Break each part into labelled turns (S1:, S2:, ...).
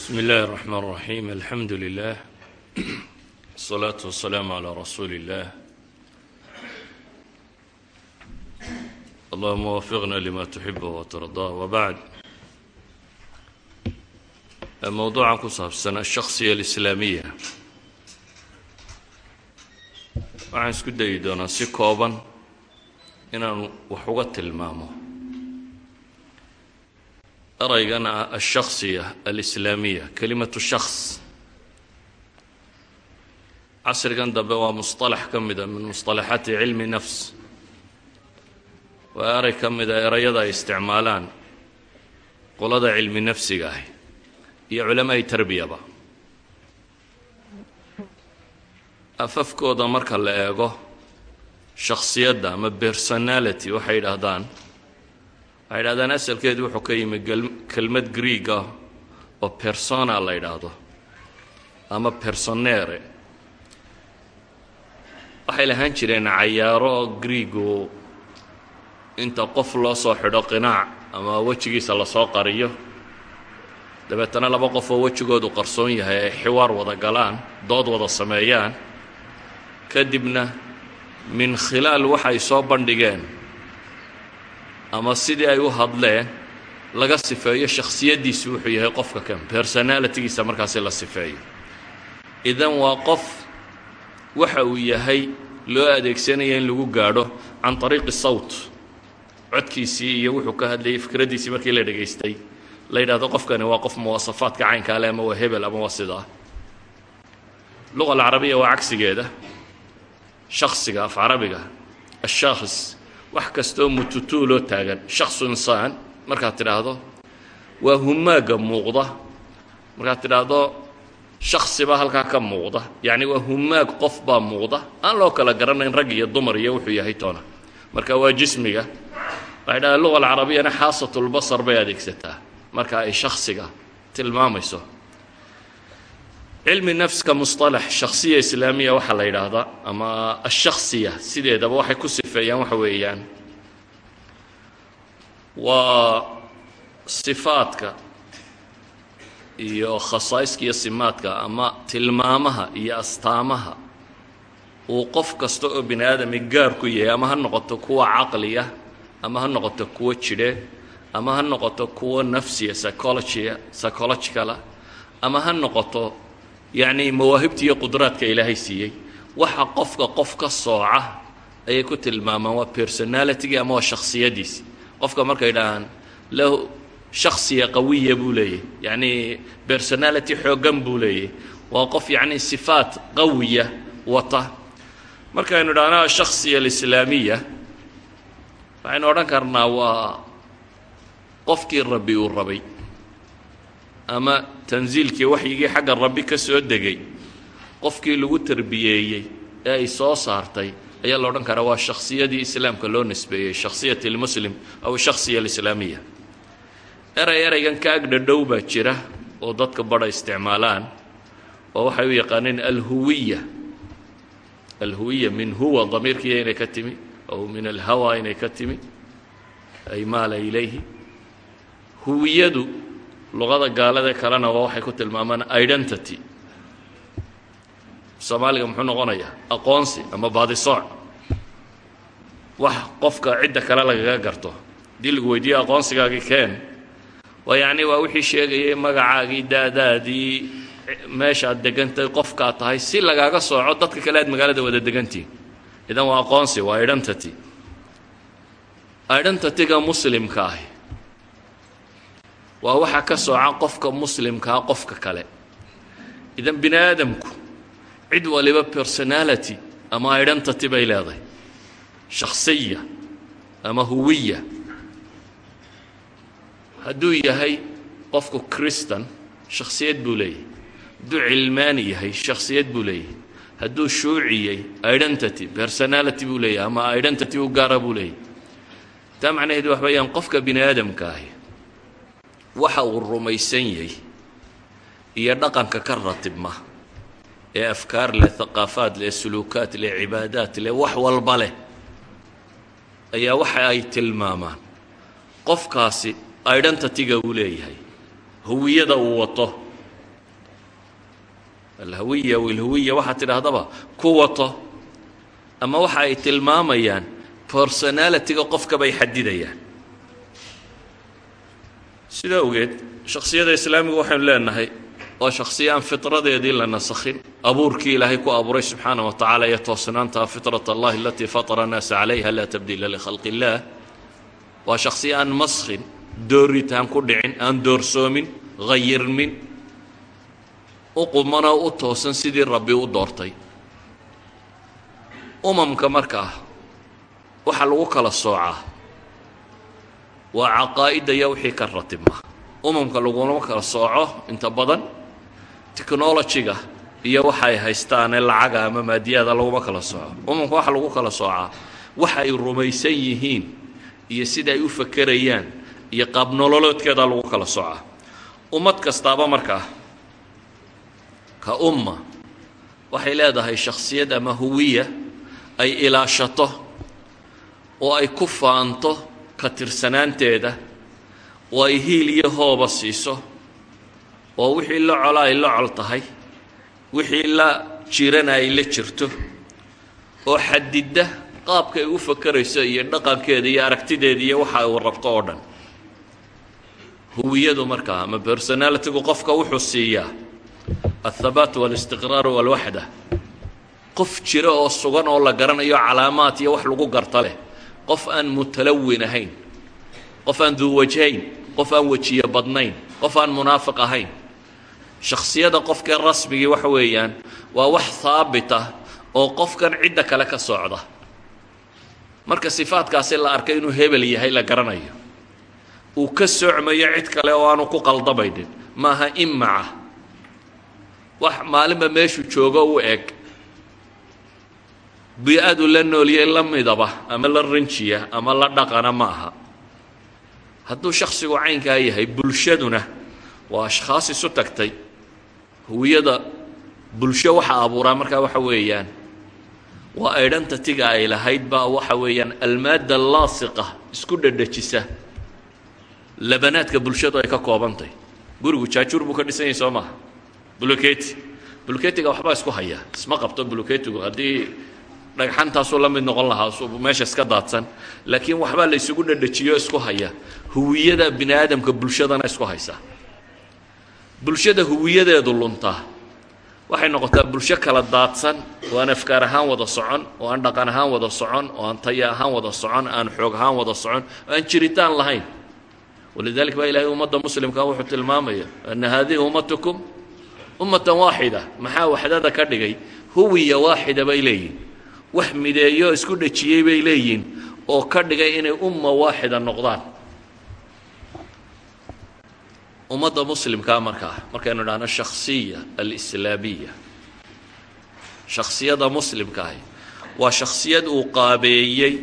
S1: bismi illaahi اraxmaan raxiim alxamdu lilah wsalaatu wasalaamu calaa rasuuli illah allahuma wafiqna lima tuxibu watardaa wabacd mowduucan ku saabsan ashaksiya alislaamiya waxaan isku dayi doonaa si kooban inaan wax uga tilmaamo eraygan ah alshakhsiya alislaamiya kelimatu shakhs. Casrigan dambe waa musطalax ka mida min musطalaxaati cilmi nafs. Waa eray ka mida erayada ay isticmaalaan qolada cilmi nafsiga ah iyo culamaai tarbiyaba. Afafkooda marka la eego shakhsiyadda ama personality waxay yidhaahdaan waxay yidhahdaan asalkeedu wuxuu ka yimi kelmad greeg ah oo persona la yidhaahdo ama personere. Waxay lahaan jireen cayaaro greegu inta qof loo soo xidho qinaac ama wejigiisa la soo qariyo. Dabeetana laba qof oo wejigoodu qarsoon yahay ay xiwaar wada galaan dood wada sameeyaan. Kadibna min khilaal waxay soo bandhigeen ama sidii ay u hadleen laga sifeeyo shakhsiyaddiisu wuxuu yahay qofka kan. Personalitigiisa markaasi la sifeeyo. Idan waa qof waxa uu yahay loo adeegsanaya in lagu gaadho can طariiqi sawt. Codkiisii iyo wuxuu ka hadlayay fikraddiisii markii la dhegaystay. La yidhahdo qofkani waa qof muwasafaadka caynkaa leh ama waa hebel ama waa sidaa. Luga alcarabiya waa cagsigeeda. Shaksiga af carabiga ashakhs wax kastoo mututuuloo taagan shaksu insaan markaad tidhaahdo waa humaaga muuqda. Markaad tidhaahdo shaksi halkaa ka muuqda yacni waa humaag qof baa muuqda. Aan loo kala garanayn rag iyo dumar iyo wuxuu yahay toona. Marka waa jismiga waxay dhahdeen luga alcarabiyana xaasatulbasar bay adeegsataa. Marka ay shaksiga tilmaamayso cilmi nafska musطalax shakhsiya islaamiya waxaa la yidhaahdaa ama ashakhsiya sideedaba waxay ku sifeeyaan waxa weeyaan. Waa sifaadka iyo khasaa'iska iyo simaadka ama tilmaamaha iyo astaamaha uu qof kasta oo bini aadami gaar ku yahay ama ha noqoto kuwa caqliya ama ha noqoto kuwo jidheed ama ha noqoto kuwo nafsiya psychologia psychologicala ama ha noqoto yacni mawaahibta iyo qudraadka ilaahay siiyey. Waxa qofka qof ka sooca ayay ku tilmaamaan waa personalitigi ama waa shakhsiyaddiisi qofka markay dhahaan lahu shakhsiya qawiya buu leeyahy yacni personality xooggan buu leeyahy waa qof yacni sifaat qawiya wata. Markaynu idhaahno ashakhsiya alislaamiya waxaynu odhan karnaa waa qofkii rabbi uu rabay ama tansiilkii waxyigii xagga rabbi ka soo degay qofkii lagu tarbiyeeyey ee ay soo saartay ayaa la odhan karaa waa shakhsiyadii islaamka loo nisbeeyey shakhsiyat اlmuslim aw shakhsiya alislaamiya. Erey ereygan ka baa jira oo dadka badha isticmaalaan oo waxay u yaqaaneen alhuwiya alhuwiya min huwa damiirkiiya inay ka timi aw min alhawa inay ka timi ay maala ilayhi huwiyadu luqada gaalada kalena waa waxay ku tilmaamaan identity. Soomaaliga muxuu noqonayaa aqoonsi ama baadisooc wax qofka cidda kale lagaga garto. Haddii lagu weydiiyo aqoonsigaagii keen waa yacni waa wixii sheegayay magacaagii daadaadii meeshaad degantay qofkaad tahay si lagaaga sooco dadka kale aad magaalada wada degantihin idan waa aqoonsi waa identity. Identityga muslimka ahi waa waxa ka sooca qofka muslimkaa qofka kale. Idan bini aadamku cid waliba personality ama identity bay leedahay. Shakhsiya ama huwiya. Hadduu yahay qofku christan shakhsiyad buu leeyahay. Hadduu cilmaani yahay shakhsiyad buu leeyahay. Hadduu shuuciyey identity personality buu leeyahay ama identity u gaara buu leeyahay. Taa macnaheedu wax weeyaan qofka bini aadamka ahi waxa uu rumaysan yahay. Iyo dhaqanka ka ratibma ee afkaar leh haqaafaad leh suluukaad leh cibaadaad leh wax walba leh. Ayaa waxa ay tilmaamaan. Qofkaasi identityga uu leeyahay. Hawiyada uu wato. Alhawiya wilhuwiya waxaad tidhaahdaba ku wato. Ama waxa ay tilmaamayaan personality-ga qofka bay xadidayaan sidaa ogeed shaksiyada islaamiga waxaynu leenahay waa shaksiya aan fitradeedii la nasakhin. Abuurkii ilaahay ku abuuray subxaana wa tacaala iyo toosnaanta fitrat allahi alatii fatara annaasa calayha laa tabdiila likhalqi illaah waa shaksiya aan maskhin dooritaan ku dhicin aan doorsoomin hayirmin u qumana u toosan sidii rabbi u doortay. Umamka markaa waxaa lagu kala soocaa waa caqaa'idda iyo wixii ka ratibma umamka lagulama kala sooco inta badan. Technology-ga iyo waxa ay haystaanee lacaga ama maadiyada laguma kala sooco. Umamka waxaa lagu kala soocaa waxa ay rumaysan yihiin iyo sida ay u fakerayaan iyo qaabnololoodkeeda lagu kala soocaa ummad kastaaba markaa ka umma waxay leedahay shaksiyad ama huwiya ay ilaashato oo ay ku faanto ka tirsanaanteeda oo ay hiil iyo hooba siiso oo wixii la cola ay la col tahay wixii la jirana ay la jirto oo xadidda qaabka ay u fakerayso iyo dhaqankeeda iyo aragtideeda iyo waxa uu rabto oo dhan. Huwiyadu markaa ama personalitigu qofka wuxuu siiyaa althabaat waalistiqraar walwaxda. Qof jira oo sugan oo la garanayo calaamaad iyo wax lagu garta leh qof aan mutalawin ahayn. Qof aan duwajhayn qof aan wejiye badnayn. Qof aan munaafiq ahayn. Shaksiyada qofkee rasmigii waxa weeyaan waa wax haabit ah oo qofkan cidda kale ka socda. Marka sifaadkaasi la arkay inuu hebel yahay la garanayo. Uu ka socmayo cid kale oo aanu ku qaldamaynin maaha imaca wax maalinba meeshuu joogo u eg bi-adu la nooliyey la midaba ama la ranjiya ama la dhaqana ma aha. Hadduu shaksigu caynkaa yahay bulshaduna waa ashkhaas isu tagtay. Huwiyada bulsho waxa abuuraa markaa waxa weeyaan. Waa aydhantatiga ay lahayd baa waxa weeyaan almaadda laasiqa isku dhedhejisa labanaadka bulshadu ay ka koobantahy gurigu jaajuur buu ka dhisan yahay soo maaha buluketi buluketiga waxbaa isku haya. Isma qabto buluketigu haddii dhagxantaasuu la mid noqon lahaa meesha iska daadsan laakiin waxbaa la isugu dhedhejiyo isku haya. Huwiyada bini aadamka bulshadana isku haysa. Bulshada huwiyadeedu luntaa waxay noqotaa bulsho kala daadsan oo aan afkaar ahaan wada socon oo aan dhaqan ahaan wada socon oo aan taya ahaan wada socon aan xoog ahaan wada socon oo aan jiritaan lahayn. Walidalik baa ilahay ummadda muslimka wuxuu tilmaamaya ana haadihi ummatukum ummatan waaxida maxaa waxdada ka dhigay? Huwiya waaxida bay leeyihiin wax mideeyo isku dhejiyey bay leeyihiin oo ka dhigay inay umma waaxida noqdaan. Ummadda muslimkaa markaa markaynu idhahno shaksiya alislaamiya shaksiyada muslimkaahi waa shaksiyad uu qaabeeyey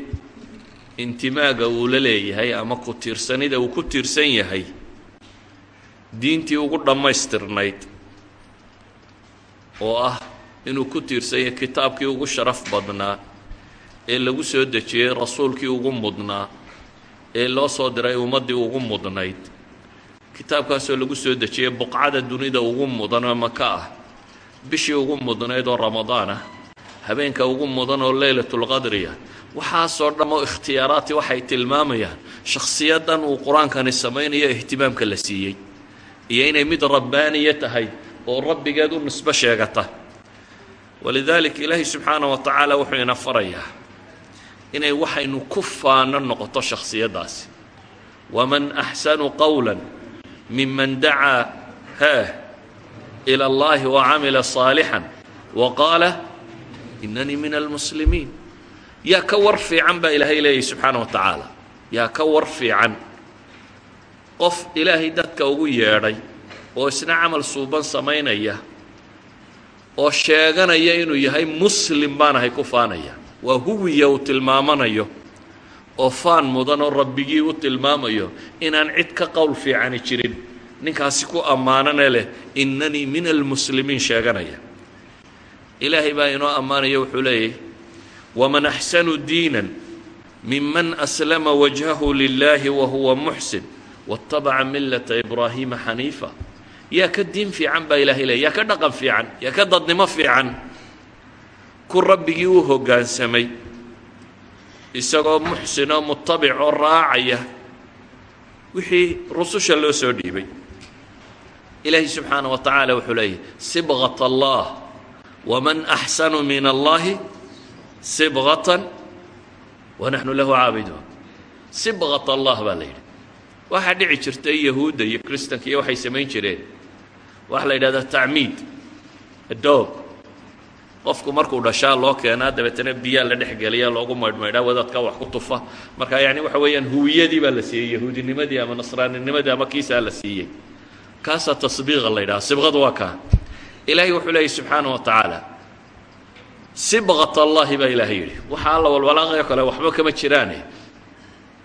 S1: intimaaga uu la leeyahay ama ku tiirsanida uu ku tiirsan yahay diintii ugu dhammaystirnayd oo ah inuu ku tiirsan yahay kitaabkii ugu sharaf badnaa ee lagu soo dejiyey rasuulkii ugu mudnaa ee loo soo diray ummaddii ugu mudnayd. Kitaabkaasoo lagu soo dejiyey buqcada dunida ugu mudan oo maka ah. Bishii ugu mudnayd oo ramadaan ah habeenka ugu mudan oo leylatulqadriya waxaasoo dham oo ikhtiyaaraati waxay tilmaamayaan shakhsiyadan uu qur'aankani samaynayo ihtimaamka la siiyey. Iyo inay mid rabbaaniya tahay oo rabbigeed u nisbo sheegata walidaalika ilaahi subxaana wa tacaala wuxuu ina farayaa inay waxaynu ku faano noqoto shakhsiyaddaasi waman axsanu qowla miman dacaa haah ila allahi wacamila صaalixا waqaala inanii min almuslimiin yaa ka war fiican baa ilaahay leeyahy subxaana wa tacaala yaa ka war fiican. Qof ilaahay dadka ugu yeedhay oo isna camal suuban samaynaya oo sheeganaya inuu yahay muslim baanahay ku faanaya. Waa huwiya uu tilmaamanayo oo faan mudan oo rabbigii u tilmaamayo inaan cid ka qowl fiicani jirin. Ninkaasi ku ammaanane leh innanii min almuslimiin sheeganaya. Ilaahay baa inoo ammaanaya wuxuu leeyahy waman axsanu diinan miman aslama wajhahu lilaahi wa huwa muxsin waاtabaca millata ibraahiima xaniifa yaa ka diin fiican baa ilaahay leey yaa ka dhaqan fiican yaa ka dadnimo fiican. Ku rabbigii u hoggaansamay isagoo muxsinoo mutabic oo raacaya wixii rususha loo soo dhiibay. Ilaahay subxaana wa tacaala wuxuu leeyahy sibqat allah waman axsanu min allahi sibqatan wanaxnu lahu caabiduun. Sibqat allah baa la yidhi. Waxaa dhici jirtay yahuudda iyo kristanka iyo waxay samayn jireen waxaa la yidhahdaa tacmiid adoob qofku markuu dhashaa loo keenaa dabeetana biyaa la dhex geliya loogu maydhmaydhaa wadaadka wax ku tufa. Marka yani waxa weeyaan huwiyadii baa la siiyey yahuudinimadii ama nasraaninimadii ama kiisaa la siiyey. Kaasaa tasbiiqa la yidhaha sibqadu waa kaa. Ilaahay wuxuu leeyay subxaana wa tacaala sibqat allahi baa ilaahay yidhi. Waxa alla walwalaaqayo kale waxba kama jiraane.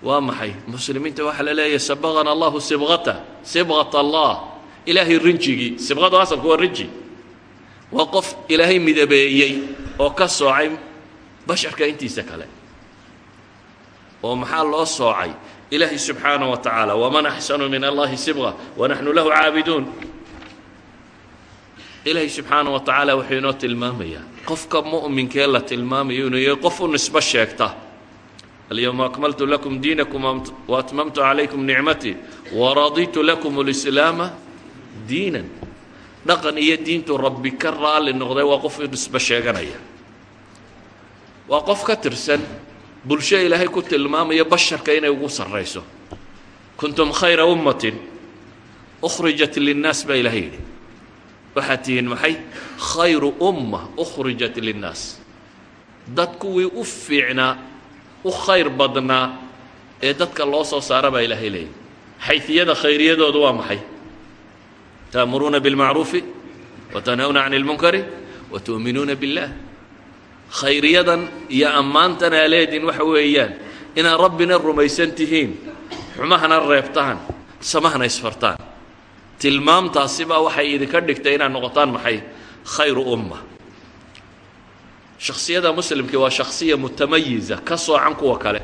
S1: Waa maxay? Muslimiinta waxaa la leeyahay sabaqana allahu sibqata sibqat allah ilaahay rinjigii sibqadu asalku waa rinji. Waa qof ilaahay midabeeyey oo ka soocay basharka intiisa kale. Oo maxaa loo soocay? Ilaahay subxaana wa tacaala waman axsanu min allahi sibqa wanaxnu lahu caabiduun. Ilaahay subxaana wa tacaala wuxuu inoo tilmaamayaa qofka mu'minkee la tilmaamayo inuu yahay qof u nisbo sheegta. Alyawma akmaltu lakum diinakum waatmamtu calaykum nicmatii waraditu lakum اlislaama diinan. Dhaqan iyo diintu rabbi ka raali noqday waa qof nisbo sheeganaya. Waa qof ka tirsan bulsho ilaahay ku tilmaamayo basharka inay ugu sarrayso. Kuntum khayra ummatin ukhrijat linnaas baa ilaahay yidhi. Waxaad tihiin maxay? Khayru umma ukhrijat linnaas. Dad kuwii u fiicnaa u khayr badnaa ee dadka loo soo saara baa ilaahay leeyahy xayfiyada khayriyadoodu waa maxay تأmuruuna بالmacruufi وتnhawna عan الmunkari وتؤminuuna bالlah khayriyadan iyo ammaantan aa leediin waxa weeyaan inaad rabbina rumaysan tihiin xumahana reebtaan samahana isfartaan tilmaamtaasibaa waxay idinka dhigtay inaad noqotaan maxay khayru umma shaksiyada muslimkii waa shaksiya mutamayiza ka soocan kuwa kale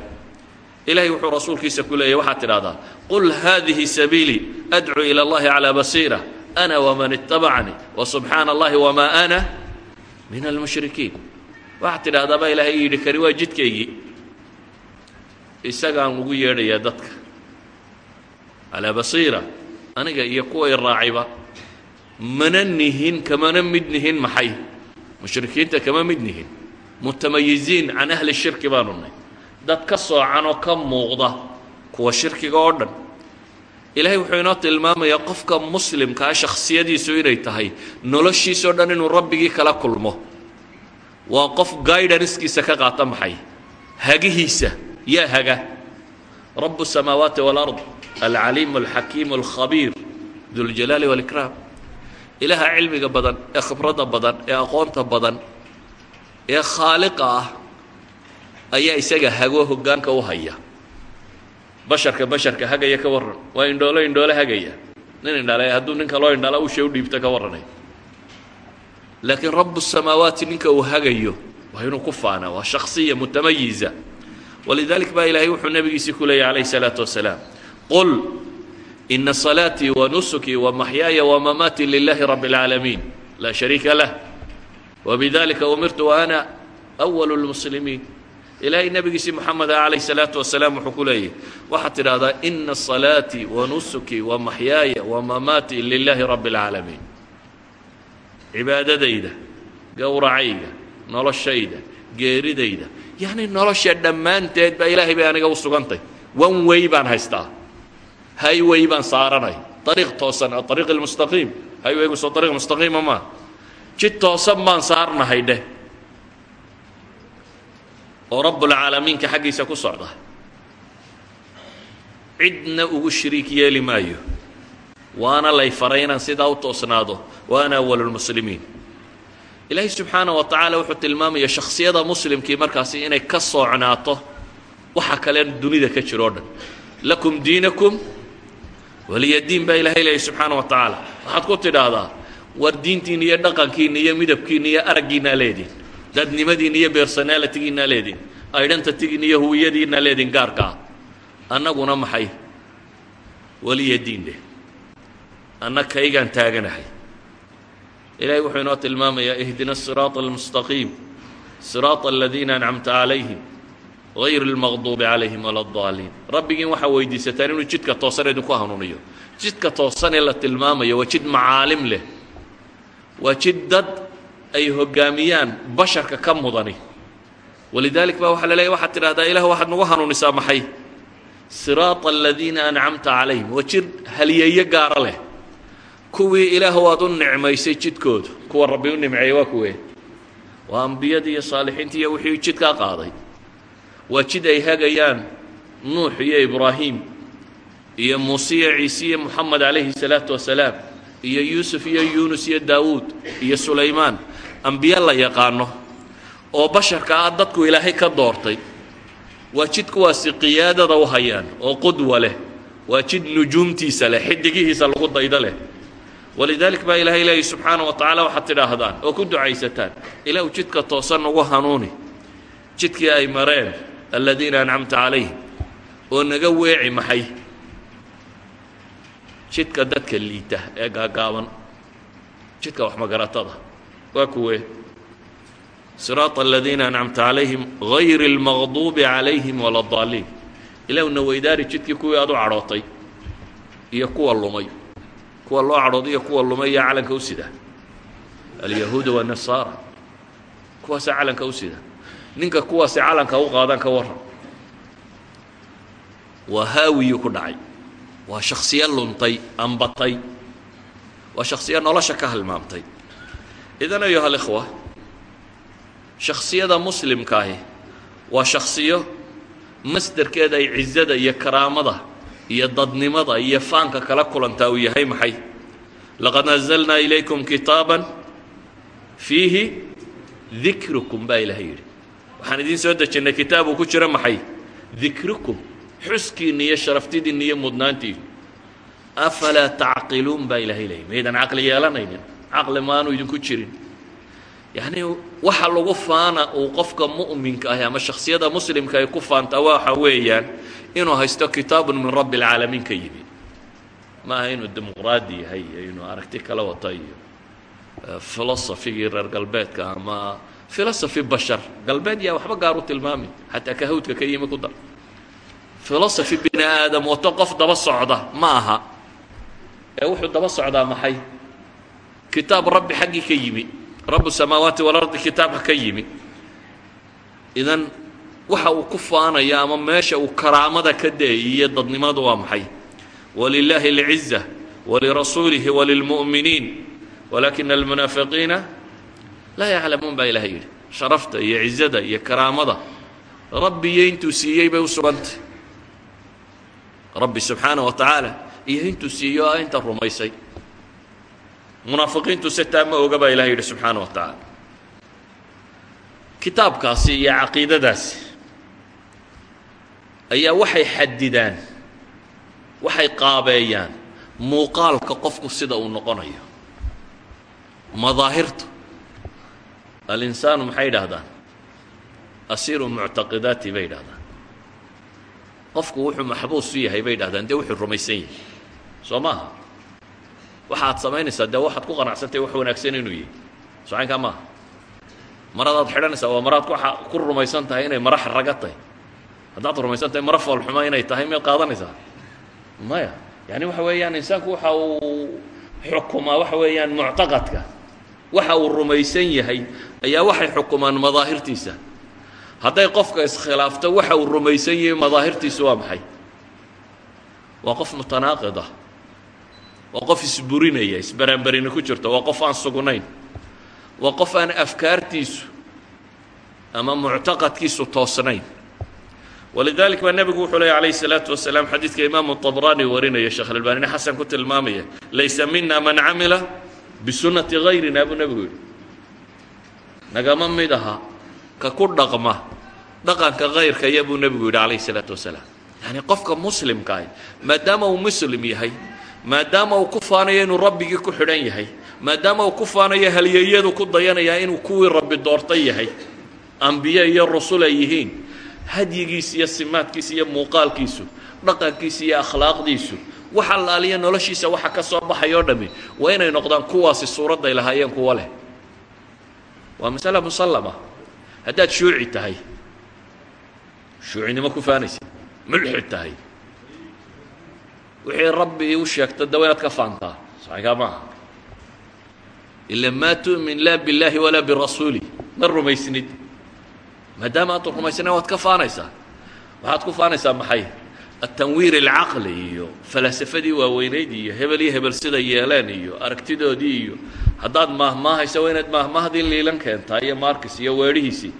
S1: ilahay wuxuu rasuulkiisa ku leeyahy waxaad tidhahdaa qul haadihi sabiilii adcuu ilى اllahi calىa basiira أna wman itabacanii وsubxaana اllahi wma ana min almushrikiin waxaad tidhahdaa baa ilaahay yidhi kani waa jidkaygii isagaan ugu yeedhayaa dadka calaa basiira aniga iyo kuway raacayba mana nihin kamana mid nihin maxay mushrikiinta kama mid nihin mutamayiziin can ahli shirki baanu nahy dad ka soocan oo ka muuqda kuwa shirkiga oo dhan ilaahay wuxuu inoo tilmaamayaa qofka muslimkaa ah, shakhsiyadiisu inay tahay noloshiisao dhan inuu rabbigii kala kulmo. Waa qof gaidanskiisa ka qaata maxay? Hagihiisa. Yaa haga. Rabu samaawaati wاlard alcaliim alxakiim alkhabiir duljalaali wاlkraam ilaaha cilmiga badan ee khibrada badan ee aqoonta badan ee khaaliqa ah ayaa isaga hago hogaanka u haya basharka basharka hagaya ka warran. Waa indhoolo indhoole hagaya. Nin indhale hadduu ninka loo indhala usha u ka warranay. Laakiin rabu samaawaati ninka uu hagayo waa inuu ku faanaa waa shaksiya mutamayiza. Walidalik baa ilaahay wuxuu nabigiisii ku leeyay calayh salaatu wasalaam. Qul ina salaatii wa nusukii wa maxyaaya wa mamaatii lilaahi rabi اlcaalamiin laa shariika lah. Wabidalika umirtu wa ana awalu lmuslimiin ilaahay nebigiisii moxameda calayh salaatu wasalaam wuxuu ku leeyahy waxaad tidhaahdaa ina salaatii wa nusuki wa maxyaaya wa mamaatii lilaahi rabbi اlcaalamiin cibaadadayda gowracayga noloshayda geeridayda yacni nolosha dhammaanteed baa ilaahay bay aniga u sugantay. Wan wey baan haystaa. Haywey baan saaranay. Ariiq toosan ariiq lmustaqiim hayweygu soo ariiq mustaqiima maa jid toosan baan saarnahay dheh oo rabbulcaalamiinka xaggiisa ku socda. Cidna ugu shariik yeeli maayo. Waana lay faray inaan sidaa u toosnaado. Waana awalulmuslimiin ilaahay subxaana wa tacaala wuxuu tilmaamaya shaksiyada muslimkii markaasi inay ka soocnaato. Waxa kale dunida ka jiro o dhan. Lakum diinakum waliya diin baa ilahay leeyay subxaana wa tacaala. Waxaad ku tidhaahdaa war diintiina iyo dhaqankiina iyo midabkiina iyo araggiinaa leediin dadnimadiina iyo bersonalitigiinaa leediin identitygiina iyo huwiyadiinaa leediin gaarka ah annaguna maxay waliya diin dheh anna kaygaan taaganahay ilahay wuxuu inoo tilmaamayaa ihdina الsiraaط الmustaqiim siraaط aladiina ancamta calayhim غayr اlmaqduubi calayhim wala اdaaliin rabbigiin waxaa weydiisataan inuu jidka toosan idinku hanuuniyo jidka toosan ee la tilmaamayo waa jid macaalim leh waa jid dad ay hoggaamiyaan basharka ka mudani. Walidaalik baa waxaa la leeyahy waxaad tidhahdaa ilah waxaad nagu hanuunisaa maxay? Siraaط aladiina ancamta calayhim waa jid haliyeeyo gaaro leh. Kuwii ilaahu aad u nicmaysay jidkoodu kuwa rabbi u nimceeyey waa kuwee? Waa ambiyadii iyo saalixiintii iyo wixii jidkaa qaaday. Waa jid ay hagayaan nuux iyo ibraahim iyo muuse iyo ciise iyo moxamed calayhi salaatu wasalaam iyo yuusuf iyo yuunus iyo daawuud iyo sulaymaan ambiye la yaqaano oo basharka ah dadku ilaahay ka doortay waa jid kuwaasi qiyaadada u hayaan oo qudwa leh waa jid nujuumtiisa leh xidigihiisa lagu daydo leh. Walidaalik baa ilaahay leeyahy subxaana wa tacaala waxaad tidhaahdaan oo ku ducaysataan ilaahu jidka toosan ugu hanuuni jidkii ay mareen aladiina ancamta calayhim oo naga weeci maxay? Jidka dadka liita ee gaagaaban jidka waxmagaratada waa kuwee siraaط aladiina ancamta calayhim gayri اlmaqduubi calayhim wala daaliin ilaahuna weydaari jidkii kuwii aad u cadhootay iyo kuwa lumay kuwa loo cadhooday iyo kuwa lumay yaa calanka u sida alyahuuda wالnasaara kuwaasaa calanka u sida ninka kuwaasi calanka u qaadaan ka waran waa haawiyuu ku dhacay waa shaksiyo luntay ambatay waa shaksiyo nolosha ka halmaamtay idan ayuha alikhwa shaksiyada muslimkaahi waa shaksiyo masderkeeda ay cizada iyo karaamada iyo dadnimada iyo faanka kala kulantaa uu yahay maxay? Laqad nazalnaa ilaykum kitaaban fiihi dikrukum baa ilahay yidhi. Waxaan idiin soo dejinnay kitaab uu ku jiro maxay? Dikrukum xuskiinna iyo sharaftidiinna iyo mudnaantiinu afalaa tacqiluun baa ilaahay leeyay maydan caqli yeelanaynin caqli maanu idinku jirin. Yacnii waxa lagu faana uu qofka mu'minka ahi ama shaksiyada muslimka ay ku faantaa waxa weeyaan inuu haysto kitaabun min rabbi alcaalamiin ka yimi ma aha inuu dimuqraadi yahay inuu aragti kala wata iyo filosofigii reer galbeedka ama filosofi bashar. Galbeed yaa waxba gaar u tilmaami xataa kahawdka ka yimi ku dar. Filosofi bini aadam wato qof daba socda ma aha. Ee wuxuu daba socdaa maxay kitaab rabbi xaggii ka yimi rabu samaawaati walardi kitaabka ka yimi idan waxa uu ku faanaya ama meesha uu karaamada ka deeyiyo dadnimadu waa maxay? Walilaahi اlciza walirasuulihi walilmu'miniin. Walaakina almunaafiqiina laa yaclamuun baa ilahay yidhi. Sharafta iyo cizada iyo karaamada rabbiyo intuu siiyey bay u sugantay. Rabbi subxaana wa tacaala iyo intuu siiyo o inta rumaysay munaafiqiintu sitaa ma oga baa ilahay yidhi subxaana wa tacaala. Kitaabkaasi iyo caqiidadaasi ayaa waxay xadidaan waxay qaabeeyaan muuqaalka qofku sida uu noqonayo. Madaahirtu alinsaanu maxay yidhaahdaan? Asiiru muctaqidaati bay yidhahdaan qofku wuxuu maxbuus u yahay bay yidhahdaan dee wuxuu rumaysan yahay. Soo maaha waxaad samaynaysaa dee waxaad ku qanacsantay wax wanaagsan inuu yahay. Socaynkaa maaha maradaad xidhanaysaa waa maraad ku rumaysan tahay inay mara xaraga tahay. Haddaad rumaysan tahay mara foolxuma inay tahay miyaad qaadanaysaa. Maya yani waxa weeyaan insaanku waxa uu xukumaa waxa weeyaan muctaqadka waxa uu rumaysan yahay ayaa waxay xukumaan madaahirtiisa. Hadday qofka iskhilaafto waxa uu rumaysan yahay madaahirtiisu waa maxay? Waa qof mutanaaqid ah waa qof isburinaya isbaraanbarina ku jirto waa qof aan sugnayn waa qof aan afkaartiisu ama muctaqadkiisu toosnayn walidalik baa nebigu wuxuu leey alayh الsalaatu wasalaam xadiidka imaamu طabraani warinaya sheekh albanina xasan ku tilmaamaya laysa mina man camila bisunati gayrina buu nebigu yidhi nagama mid aha ka ku dhaqma dhaqanka kayrkaya buu nebigu yidhi alayh الsalaatu wasalaam yani qofka muslimkaahi maadaama uu muslim yahay maadaama uu ku faanayo inuu rabbigii ku xidhan yahay maadaama uu ku faanayo halyeeyadu ku dayanaya inuu kuwii rabbi doortay yahay ambiye iyo rasul ay yihiin hadyigiisa iyo simaadkiisa iyo muuqaalkiisu dhaqankiisa iyo akhlaaqdiisu wax allaaliya noloshiisa waxa ka soo baxay dhammi waa inay noqdaan kuwaasi suuradday lahaayeen kuwa leh. Waa masala musallama. Haddaad shuuci tahay shuucinimo ku faanaysa mulxid tahay wixii rabbi u sheegta dawa inaad ka faantaa saxigaa maaha ila maa tu'min laa billaahi walaa birasuuli. Ma rumaysnid. Maadaama aad rumaysnayn waad ka faanaysaa. Waxaad ku faanaysaa maxay? Atanwiir alcaqli iyo falasafadii waaweynayd iyo hebel iyo hebel sida yeeleen iyo aragtidoodii iyo haddaad maahmaahaysa waa inaad maahmaahdii liilan keentaa iyo markis iyo weedhihiisii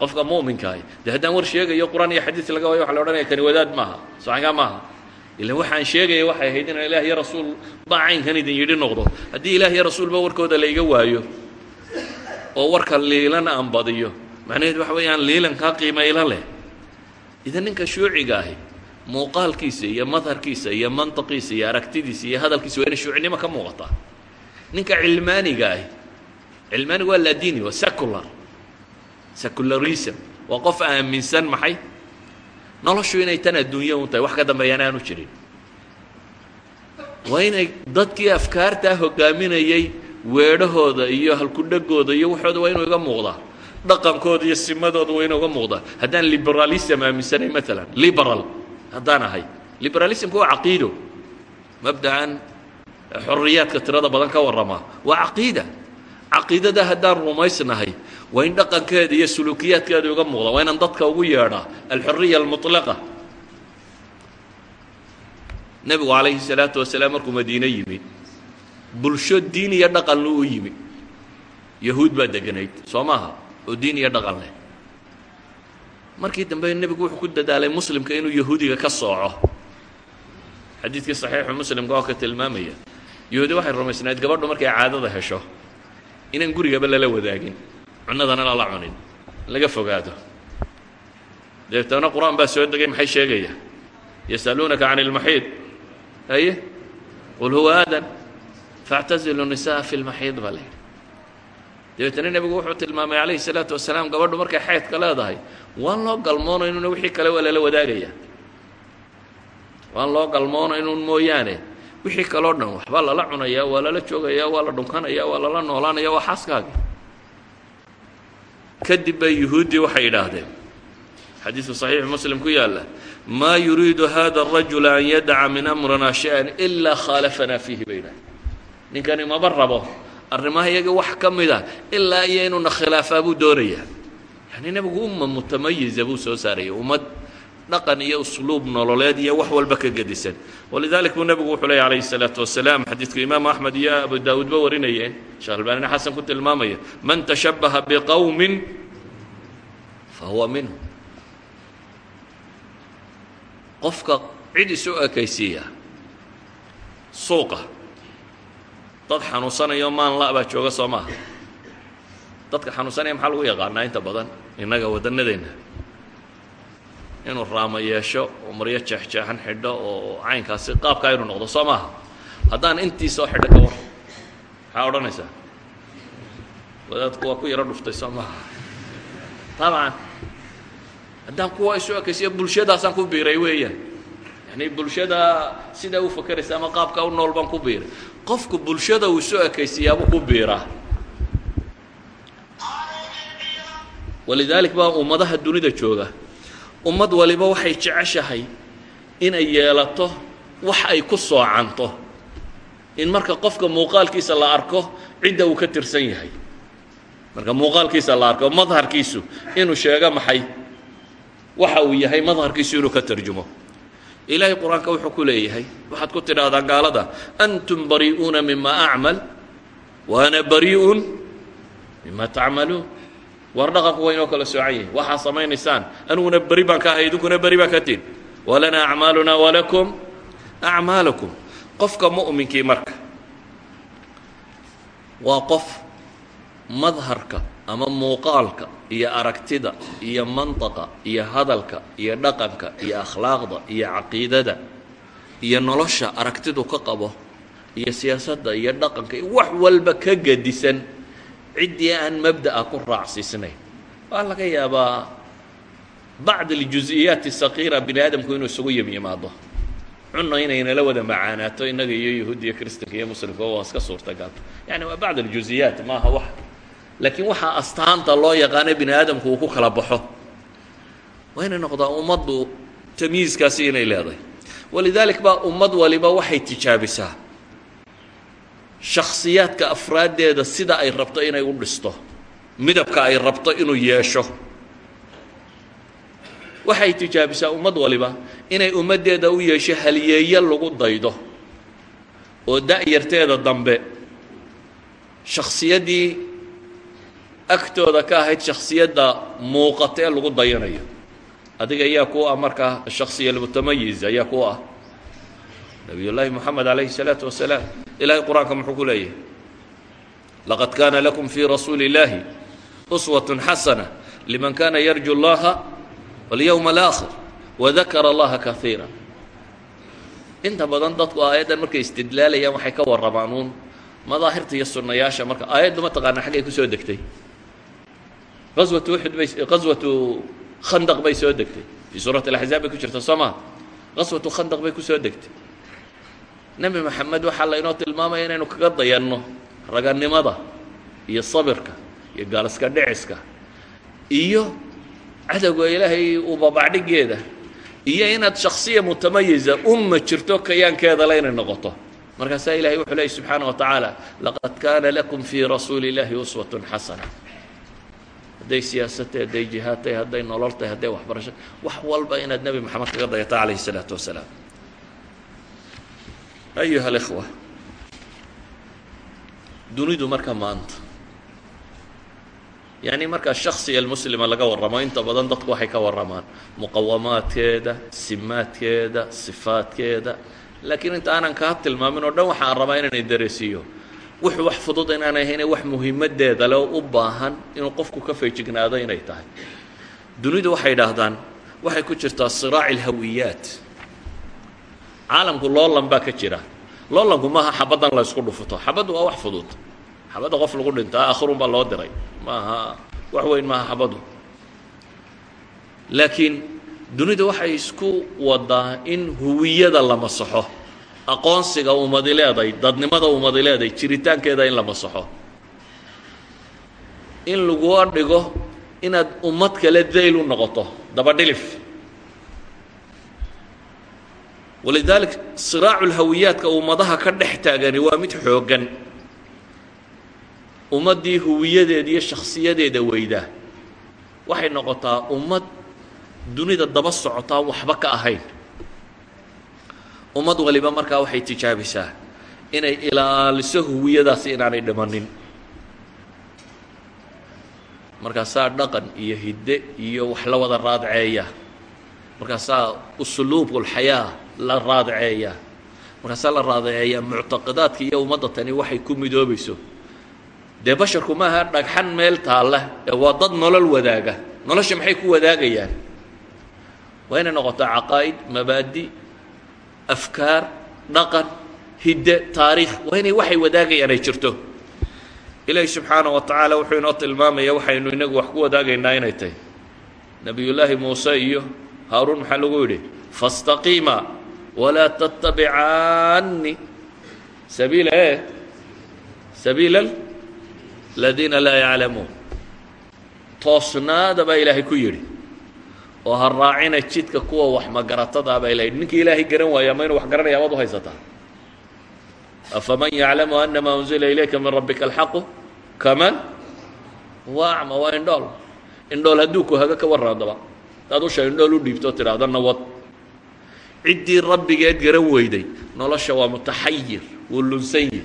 S1: qofka mu'minkaahi dee haddaan war sheegayo qur'aan iyo xadiis laga waayo waxa la odhanaya kani wadaad maaha. Saxigaa maaha ilan waxaan sheegaya waxay ahayd inaan ilaah iyo rasuul baa caynkan idin yidhi noqdo. Haddii ilaah iyo rasuulba warkooda layga waayo oo warka liilan aan badiyo macnaheed waxa weeyaan liilankaa qiimaylo leh. Idan ninka shuuciga ahi muuqaalkiisa iyo madharkiisa iyo mantaqiisa iyo aragtidiisa iyo hadalkiisa waa inay shuucinimo ka muuqataa. Ninka cilmaaniga ahi cilmaaniga waa ladini waa secular. Secularism waa qof aaminsan maxay noloshu inay tan adduunya un tahay wax ka dambeeyaan aanu jirin. Waa inay dadkii afkaartaa hogaaminayay weedhahooda iyo halkudhegooda iyo waxooda waa inuu iga muuqdaa. Dhaqankooda iyo simadooda waa inuu iga muuqdaa. Haddaan liberalism aaminsanay maalan liberal haddaan ahay. Liberalismka waa caqiido. Mabdacan xorriyaadka tirada badan ka warramaa waa caqiida caqiidada haddaan rumaysnahay waa in dhaqankeeda iyo suluukiyaadkeeda uga muuqda waa inaan dadka ugu yeedhaa alxuriya almutlaqa. Nebigu calayhi salaatu wasalaam markuu madiine yimid bulsho diin iyo dhaqanlu u yimi. Yahuud baa deganayd soo maaha? Oo diin iyo dhaqan leh. Markii dambe nebigu wuxuu ku dadaalay muslimka inuu yahuudiga ka sooco. Xadiidkii saxiixu muslimka oo ka tilmaamaya yahuudi waxay rumaysnayd gabadhu markay caadada hesho inaan gurigaba lala wadaagin cunadana lala cunin laga fogaado deetana qur-aan baa soo degay maxay sheegaya yasaluunaka can اlmaxiid aye qul huwa aadan faاctazilu nisaءa fi اlmaxiid baa la yidhi dabeetana nebigu wuxuu tilmaamay calayhi الsalaatu wasalaam gabadhu markay xeedka leedahay waan loo galmoonaynuna wixii kale waa lala wadaagaya waan loo galmoonaynuun mooyaane wixii kaloo dhan waxbaa lala cunayaa waa lala joogayaa waa la dhunkanaya waa lala noolaanaya waa xaaskaagi. Kadib baa yuhuuddii waxay idhaahdeen xadiidu saxiixu muslim ku yaalla maa yuriidu hada arajula an yadaca min amrina shay-an ilaa khaalafana fiihi bay idhahdeen ninkani maba rabo arrimaha iyaga wax ka mida ah, ilaa iyo inuuna khilaafaa buu doonayaa. Yani nebigu umma mutamayiza buu soo saaraya ummad dhaqan iyo usluub nololeed iyo wax walba ka gedisan. Walidalik buu nebigu wuxuu leeyay calayhi الsalaatu wasalaam xadiidku imaamu axmed iyo abu daawuudba warinayeen. Sheekh albaanina xasan ku tilmaamaya man tashabaha biqowmin fahuwa minhu. Qofka cid isu ekaysiiya suuqa dad xanuunsanayo maan la baa jooga soo maaha. Dadka xanuunsanaya maxaa lagu yaqaanaa inta badan? Innaga waddanadeenna inuu raamo yeesho oo maryo jeexjeexan xidho oo caynkaasi qaabkaa inuu noqdo soo maaha? Haddaan intii soo xidho ka war maxaa odhanaysaa? Wadaadku waa ku yaro dhuftay soo maaha? Taabcan haddaan kuwa isu ekaysiyo bulshadaasaan ku biiray weeyaan yani bulshada sidaa u fakeraysa ama qaabkaa u nool baan ku biiray. Qofku bulshada uu isu ekaysiyaabuu ku biiraa. Walidaalik baa ummadaha dunida jooga ummad waliba waxay jeceshahay inay yeelato wax ay ku soocanto in marka qofka muuqaalkiisa la arko cidda uu ka tirsan yahay. Marka muuqaalkiisa la arko madharkiisu inuu sheego maxay? Waxa uu yahay madharkiisu inuu ka tarjumo. Ilaahay qur'aanka wuxuu ku leeyahay waxaad ku tidhaahdaa gaalada antum bari'uuna mima acmal wa bari'un mima tacmaluun war dhaqanku waa inoo kala soocan yihiin waxaa samaynaysaan. Aniguna beri baan ka ahay idinkuna beri baan ka tihin walanaa acmaaluna walakum acmaalakum qofka mu'minkii marka waa qof madharka ama muuqaalka iyo aragtida iyo mantaqa iyo hadalka iyo dhaqanka iyo akhlaaqda iyo caqiidada iyo nolosha aragtidu ka qabo iyo siyaasadda iyo dhaqanka iyo wax walba ka gedisan ciddii aan mabda'a ku raacsiisnayn waa laga yaabaa bacd aljuز'iyaati saqiira bini aadamku inuu isugu yim yimaado. Cunno inaynala wada macaanaato innaga iyo yahuud kristanka iyo muslimka waa iska suurtagal. Yani waa bacd aljuز'iyaat maaha wax. Laakiin waxaa astaanta loo yaqaano bini aadamku uu ku kala baxo. Waa inay noqdaa ummaddu tamyiizkaasi inay leedahay. Walidalik baa ummad waliba waxay tijaabisaa shakhsiyaadka afraaddeeda sida ay rabto inay u dhisto midabka ay rabto inuu yeesho. Waxay tijaabisaa ummad waliba inay ummaddeeda u yeesho haliyeeyo lagu daydo oo da'yarteeda dambe shakhsiyaddii agtooda ka ahayd shakhsiyadda muuqata ee lagu dayanayo. Adiga ayaa ku ah markaa shakhsiya almutamayiz ayaa ku ah nabiyullaahi moxamed calayhi salaatu wasalaam ilaahay qur'aanka muxuu ku leeyahay? Laqad kaana lakum fii rasuuli uswatun xasana liman kana yarju allaha walyowma alaakhir wadakara allaha kaiira inta badan dadku aayaddan markay istidlaalayaan waxay ka warramaan madaahirta iyo sunnayaasha marka aayaddu mataqaanaa xaggay ku soo degtay. Qaswatu uxud bay qaswatu khandaq bay soo degtay. Fii suurati alaxzaab bay ku jirta soo maa qaswatu khandaq bay ku soo degtay nebi maxamed waxaa laynoo tilmaamaya inaynu kaga dayanno raganimada iyo sabirka iyo gaalaska dhiciska iyo cadowga ilaahay uu babacdhigeeda iyo inaad shaksiya mutamayiza umma jirto kayaankeeda le inay noqoto. Markaasaa ilahay wuxuu leeyay subxaana wa tacaala laqad kaana lakum fii rasuuli illaahi uswatun xasana. Hadday siyaasatay hadday jihaadtay hadday nololtay hadday waxbarasho wax walba inaad nebi maxamed kaga dayato calayhi salaatu wasalaam ayuha اlإkhwa dunidu marka maanta yani markaa shaksiga almuslima laga warramo inta badan dadku waxay ka warramaan muqawamaadkeeda simaadkeeda sifaadkeeda laakiin inta aanan kaa tilmaamin oo dhan waxaan rabaa inaan daresiiyo wuxuu wax fudud inaan ahayne wax muhiimadeeda le u baahan inuu qofku ka feejignaado inay tahay dunidu waxay idhaahdaan waxay ku jirtaa siraaci alhawiyaat caalamku loolan baa ka jira. Loolanku maaha xabaddan la ysku dhufuto. Xabaddu waa wax fudud. Xabadda qof lagu dhintaa akhirun baa loo diray. Maaha wax weyn maaha xabaddu laakiin dunidu waxay isku wadaa in huwiyada la masaxo aqoonsiga ummadi leeday dadnimada ummadi leeday jiritaankeeda in la masaxo in lagua dhigo inaad ummad kale dayl u noqoto dabadhilif walidaalik siraacu lhawiyaadka ummadaha ka dhex taagani waa mid xooggan ummaddii huwiyadeeda iyo shakhsiyadeeda weydaa waxay noqotaa ummad dunida daba socotaa waxba ka ahayn. Ummad waliba markaa waxay tijaabisaa inay ilaaliso huwiyadaasi inaanay dhimanin. Markaasaa dhaqan iyo hidde iyo wax la wada raadceeya. Markaasaa usluubulxayaa la raadceeya. Markaasaa la raadceeyaa muctaqadaadka iyo ummadda tani waxay ku midoobayso dee basharku maaha dhagxan meel taalla ee waa dad nolol wadaaga. Nolosha maxay ku wadaagayaan? Waa inay noqotaa caqaa'id mabaadi afkaar dhaqan hidde taariikh. Waa inay waxay wadaagayaan ay jirto. Ilaahi subxaana wa tacaala wuxuu inoo tilmaamaya waxaynu inagu wax ku wadaagaynaa inay tahay. Nebiyullaahi muuse iyo haaruun maxaa lagu yidhi? Faاstaqiima walaa tattabicaani sabiila e sabiila aladiina laa yaclamuun toosnaada baa ilaahay ku yidhi oo ha raacina jidka kuwa wax magaratada baa ilahay ninkii ilaahay garan waaya ma inu wax garanaya waad u haysataa afaman yaclamu anama unzila ilayka min rabbika alxaqu kaman acma waa indhool indhool hadduu ku hago ka warran daba usha indhool u dhiibto o tidhaahdo nawad ciddii rabbigeed garan weyday nolosha waa mutaxayir wuu lunsan yihi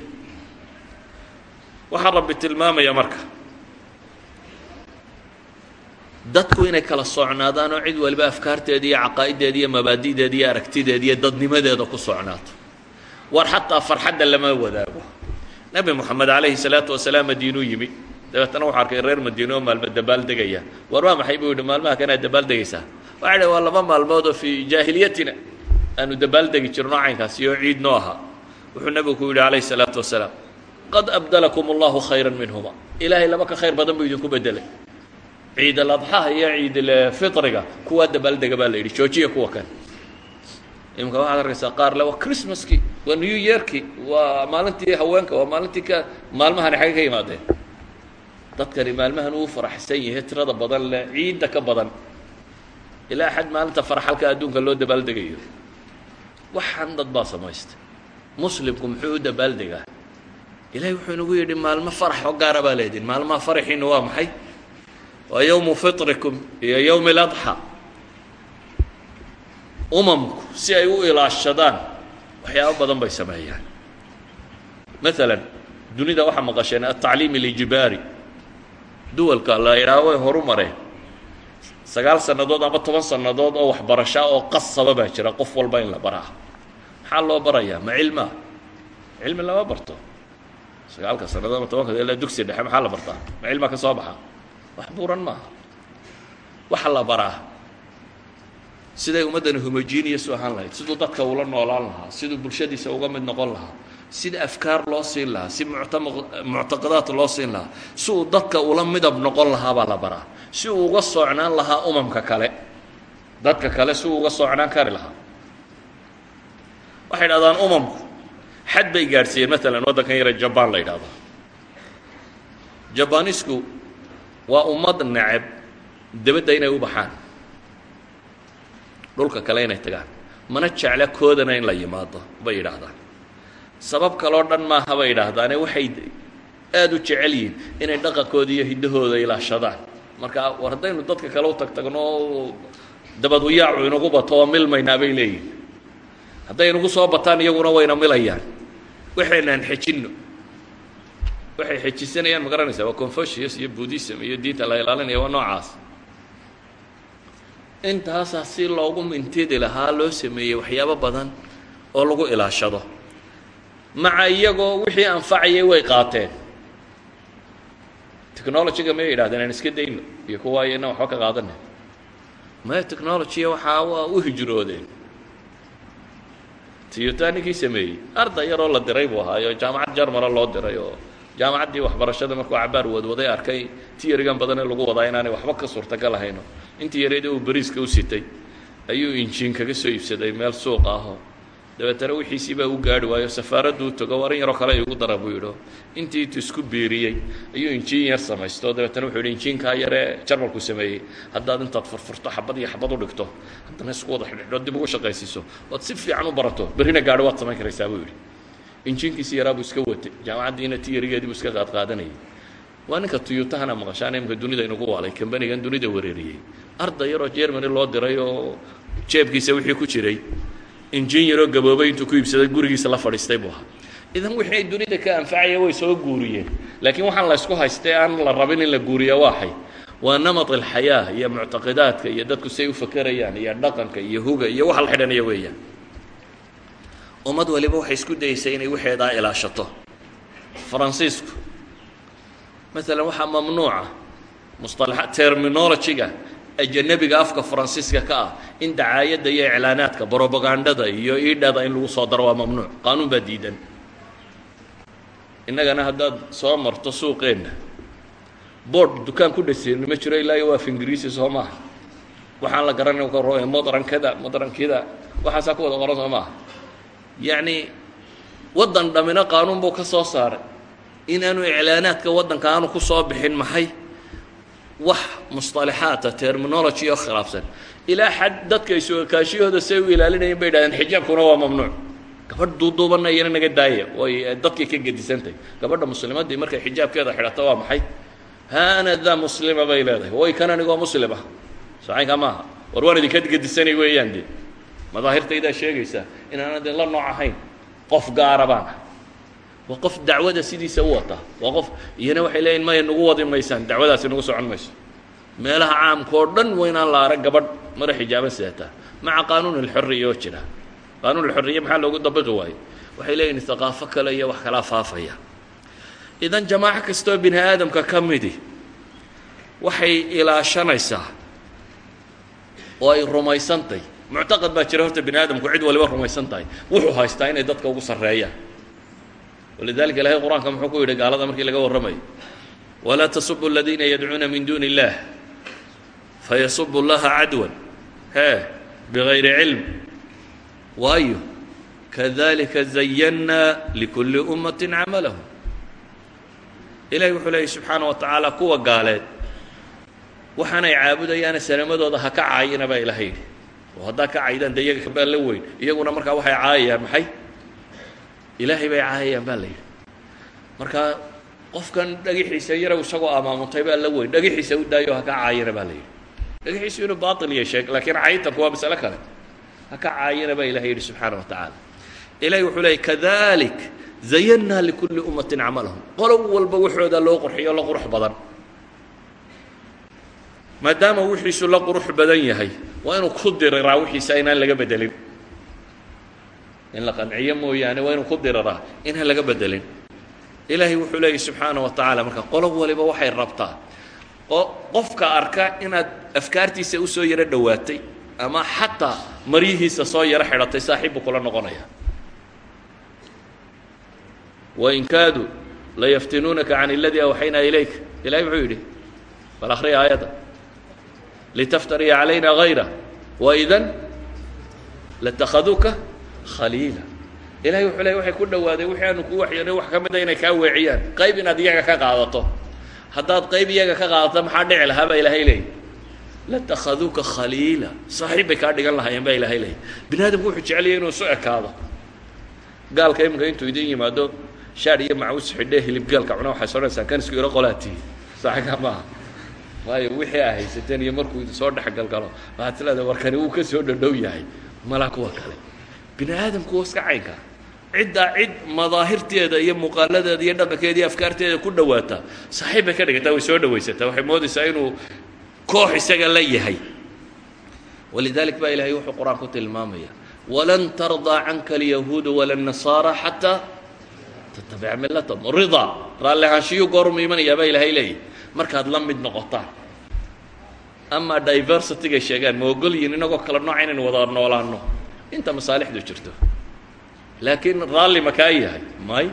S1: waxaa rabbi tilmaamaya marka dadku inay kala socnaadaan oo cid waliba afkaarteeda iyo caqaa'ideeda iyo mabaadi'deeda iyo aragtideeda iyo dadnimadeeda ku socnaato war xataa farxadda lama wadaago. Nebi moxamed calayhi salaatu wasalaam madiinuu yimi dabeetana wuxu arkay reer madiine oo maalmo dabaaldegaya war waa maxay buu yidhi maalmaha kanaad dabaaldegaysaa waxa dhi waa laba maalmood oo fii jaahiliyatina aanu dabaaldegi jirno caynkaasi oo ciid noo ahaa. Wuxuu nebigu ku yidhi calayhi salaatu wasalaam qad abdalakum allahu khayra minhuma. Ilaahay laba ka khayr badan buu idinku bedelay ciid aladxaha iyo ciidulfitriga kuwaa dabaaldega baa la yidhi joojiya kuwa kale. Iminka waxaad arkaysaa qaar le waa christmaskii waa new yearkii waa maalintii haweenka waa maalintii ka maalmahani xagge ka yimaadeen. Dadkani maalmahan uu faraxsan yahay tirada badan leh ciidda ka badan. Ilaa xad maalinta farxalka adduunka loo dabaaldegayo waxaan dad baa samaystay muslimku muxuu u dabaaldegaa ilahay wuxuu inagu yidhi maalmo farax oo gaara baa leediin maalmaha faraxiina waa maxay? Waa yowmu fitrikum iyo yowmi ladxa umamku si ay u ilaashadaan waxyaabo badan bay sameeyaan. Maalan dunida waxaa maqasheen altacliim اlijbaari duwalka la idhaaho way sagaal sannadood ama toban sannadood oo waxbarashaa oo qasaba baa jira qof walba in la baraa. Maxaa loo barayaa ma cilmaa cilmi lama barto. Sagaalka sannadood ama tobanka ilaa dugsi dhexe maxaa la bartaa? Ma cilmaa ka soo baxa? Wax buuran maaha. Waxa la baraa. Siday ummaddani homogeneous u ahaan lahayd siduu dadka ula noolaan lahaa siduu bulshadiisa uga mid noqon lahaa sida afkaar loo siin lahaa si muctam muctaqadaad loo siin lahaa si uu dadka ula midab noqon lahaa baa la baraa si uu uga soocnaan lahaa umamka kale. Dadka kale si uu uga soocnaan kari lahaa. Waxay dhahdaan umamku xad bay gaadhsiiyeen maalan waddankan yare jabaan la yidhahdo jabanisku waa ummad neceb debadda inay u baxaan. Dhulka kale inay tagaan. Mana jecla koodana in la yimaado bay yidhaahdaan. Sabab kaloo dhan maaha bay yidhaahdaane waxay aada u jecel yihiin inay dhaqankooda iyo hiddahooda ilaashadaan marka war haddaynu dadka kale u tag tagno dabaduyaacu inagu bato waa milmaynaa bay leeyihiin hadday inagu soo bataan iyaguna wayna milayaan. Waxaynaan xejinno waxay xejisanayaan ma garanaysaa waa confucius iyo buddhism iyo diinta la ilaalinaya waa noocaas. Intaasaa si loogu mintidi lahaa loo sameeyey waxyaabo badan oo lagu ilaashado. Maca iyagoo wixii anfacayay way qaateen technologyga may yidhahdeen aan iska dayno iyo kuwa ayana waxba ka qaadana maya technologya waxaa waa u hijroodeen. Tiyota ninkii sameeyey. Arday yaroo la diray buu ahaayo jaamacad jarmala loo diray oo jaamacaddii waxbarashada markuu cabaar wadwaday arkay tiyarigan badanee lagu wadaa inaanay waxba ka suurtagal ahayno. Intii yareeda uu bariiska u sitay ayuu injiin kaga soo iibsaday meel suuq ahoo dabeetana wixiisii baa u gaarhi waayo safaaradduu tago warin yaroo kale igu dara buu yidho intii intu isku biiriyey ayuu injiin yar samaysto dabeetana wuxuu yidhi injiinkaa yaree jarmalku sameeyey. Haddaad intaad furfurto xabad iyo xabad u dhigto haddana isku wada xidhxidho dib ugu shaqaysiiso. Ood si fiican u barato berrina gaadhi waad samayn karaysaa buu yidhi. Injiinkiisi yaraa buu iska watay jaamacaddiina tiyarigeedii buu iska qaadqaadanayay waa ninka tuyutahana maqashaan imika dunida inugu waalay kambanigan dunida wareeriyey. Arday yaroo jermany loo diray oo jeebkiisa wixii ku jiray injiin yaroo gaboobay intuu ku iibsaday gurigiisa la fadhiistay buu ahaa. Idan wixii dunida ka anfacaya way soo guuriyeen. Laakiin waxaan la ysku haystay aan la rabin in la guuriya waaxay waa namat alxayaa iyo muctaqidaadka iyo dadku say u fakerayaan iyo dhaqanka iyo huga iyo waxa la xidhanaya weeyaan. Ummad waliba waxay isku dayeysay inay waxeedaa ilaashato. Faransiisku maalan waxaa mamnuuca musطalaxa terminologyga ajanabiga afka faransiiska ka ah in dacaayadda iyo iclaanaadka brobagandada iyo idhada in lagu soo daro waa mamnuuc. Qaanuun baa diidan. Innagana haddaad soo marto suuqeenna board dukaan ku dhaseen ma jiro ilaa iyo waa af ingiriisi soo maaha. Waxaan la garanay ka ro modran kada modran kida waxaasaa ku wada qoran soo maaha. Yacni waddan dhammina qaanuun buu ka soo saaray. Inaanu iclaanaadka waddanka aanu ku soo bixin maxay wax musطalaxaata terminology oo khilaafsan. Ilaa xad dadka isu ekaashiyahooda say u ilaalinayeen bay yidhahdeen xijaabkuna waa mamnuuc. Gabadh duuduubanna iyana naga daaya way dadkay ka gedisantahy gabadha muslimaddii markay xijaabkeeda xidhato waa maxay? Haanadaa muslima bay leedahay. Way kan anigoo muslim ah socaynkaa maaha. War waan idinka gedisanay weeyaan de madaahirtaydaa sheegaysaa inaana de la nooc ahayn. Qof gaara baan. ah waa qof dacwada sidiisa u wata. Waa qof iyana waxay leeyihiin maya nagu wadi maysaan. Dacwadaasi nagu socon mayso. Meelaha caamka oo dhan waa inaan la arag gabadh mara xijaaban seetaa maca qaanuun alxoriya oo jira. Qaanuun alxoriya maxaa loogu dabiqi waayo waxay leeyihiin haqaafo kale iyo wax kalaa faafaya. Idan jamaaco kastoo bini aadamka ka midi waxay ilaashanaysaa oo ay rumaysantahy muctaqad baa jira horta bini aadamku cid waliba rumaysan tahay. Wuxuu haystaa inay dadka ugu sarreeyaan walidalika ilahay qur'aanka muxuu ku yidhi gaalada markii laga warramayo walaa tasubu aladiina yadcuuna min duuni اllah fayasubu اllaha cadwan he bigayri cilm waayo kadalika zayannaa likulli ummati camalahum ilahi wuxuu leeyay subxaana wa tacaala kuwa gaaleed waxaanay caabudayaane sanamadooda ha ka caayina baa ilaha yidhi oo haddaa ka caydaan dee iyaga la weyn iyaguna markaa waxay caayayaan maxay ilaahay bay caayayaan baa la yidhi. Markaa qofkan dhagixiisa yarow isagoo amaamuntay baa la weyn dhagixiisa u daayo ha ka caayina baa la yidhi. Dhagixiisu inuu baatil yeesheeg laakiin caytanku waa masale kale ha ka caayina baa ilahay yidhi subxaana wa tacaala. Ilahi wuxuu leeyay kadalik zayannaa likulli ummatin camalahum. Qolow walba waxooda loo qurxiyo la qurux badan. Maadaama wixiisu la qurux badan yahay waa inuu ku diriraa wixiisa inaan laga bedelin in la qanciyo mooyaane waa inuu ku diriraa inaan laga bedelin. Ilaahay wuxuu leeyay subxaana wa tacaala marka qolob waliba waxay rabtaa qofka arka inaad afkaartiisa u soo yaro dhowaatay ama xataa maryihiisa soo yaro xidhatay saaxiibbu kula noqonaya. Wain kaaduu layaftinuunaka can اladii awxaynaa ilayk. Ilahay muxuu yidhi bal akhriya aayadda. Litaftariya calayna hayra waidan latakhaduuka khaliila. Ilahay wuxuu leey waxay ku dhowaaday wixii aanu ku waxyoonay wax ka mida inay kaa weeciyaan. Qayb inaad iyaga ka qaadato. Haddaad qayb iyaga ka qaadato maxaa dhici lahaa baa ilaahay leeyay latakhaduuka khaliila. Saaxiib bay kaa dhigan lahaayeen baa ilaahay leeyay bini aadamku wuxuu jeceliyay inuu isu ekaado. Gaalka iminka intuu idin yimaado shaadh iyo macawus xidhee hilibgaalka cuna waxay soonaysaa kanisku iro qolaatii? Saxiga maaha. Waayo wixii aa haysateen iyo markuu soo dhex galgalo. Waxaad tileedahay warkani wuu ka soo dhodhow yahay. Malaa kuwa kale bini aadamku waa iska caynka. Ciddaa cid madaahirteeda iyo muuqaaladeeda iyo dhaqankeeda iyo afkaarteeda ku dhawaata saaxiib bay ka dhigataa way soo dhawaysataa. Waxay moodaysaa inuu koox isaga la yahay. Walidalik baa ilahay wuxuu qur'aan tilmaamaya walan tardaa canka alyahuudu wala الnasaara xataa tattabica milatahum ridaa raalli ahaanshiyu goormu imanayaa baa ilaahay leeyahy markaad la mid noqotaan amaa diversitygay sheegaan ma ogol yihiin inagoo kala nooca inaynu wada noolaano inta masaalixdu jirto. Laakiin raalli ma kaa yahay. May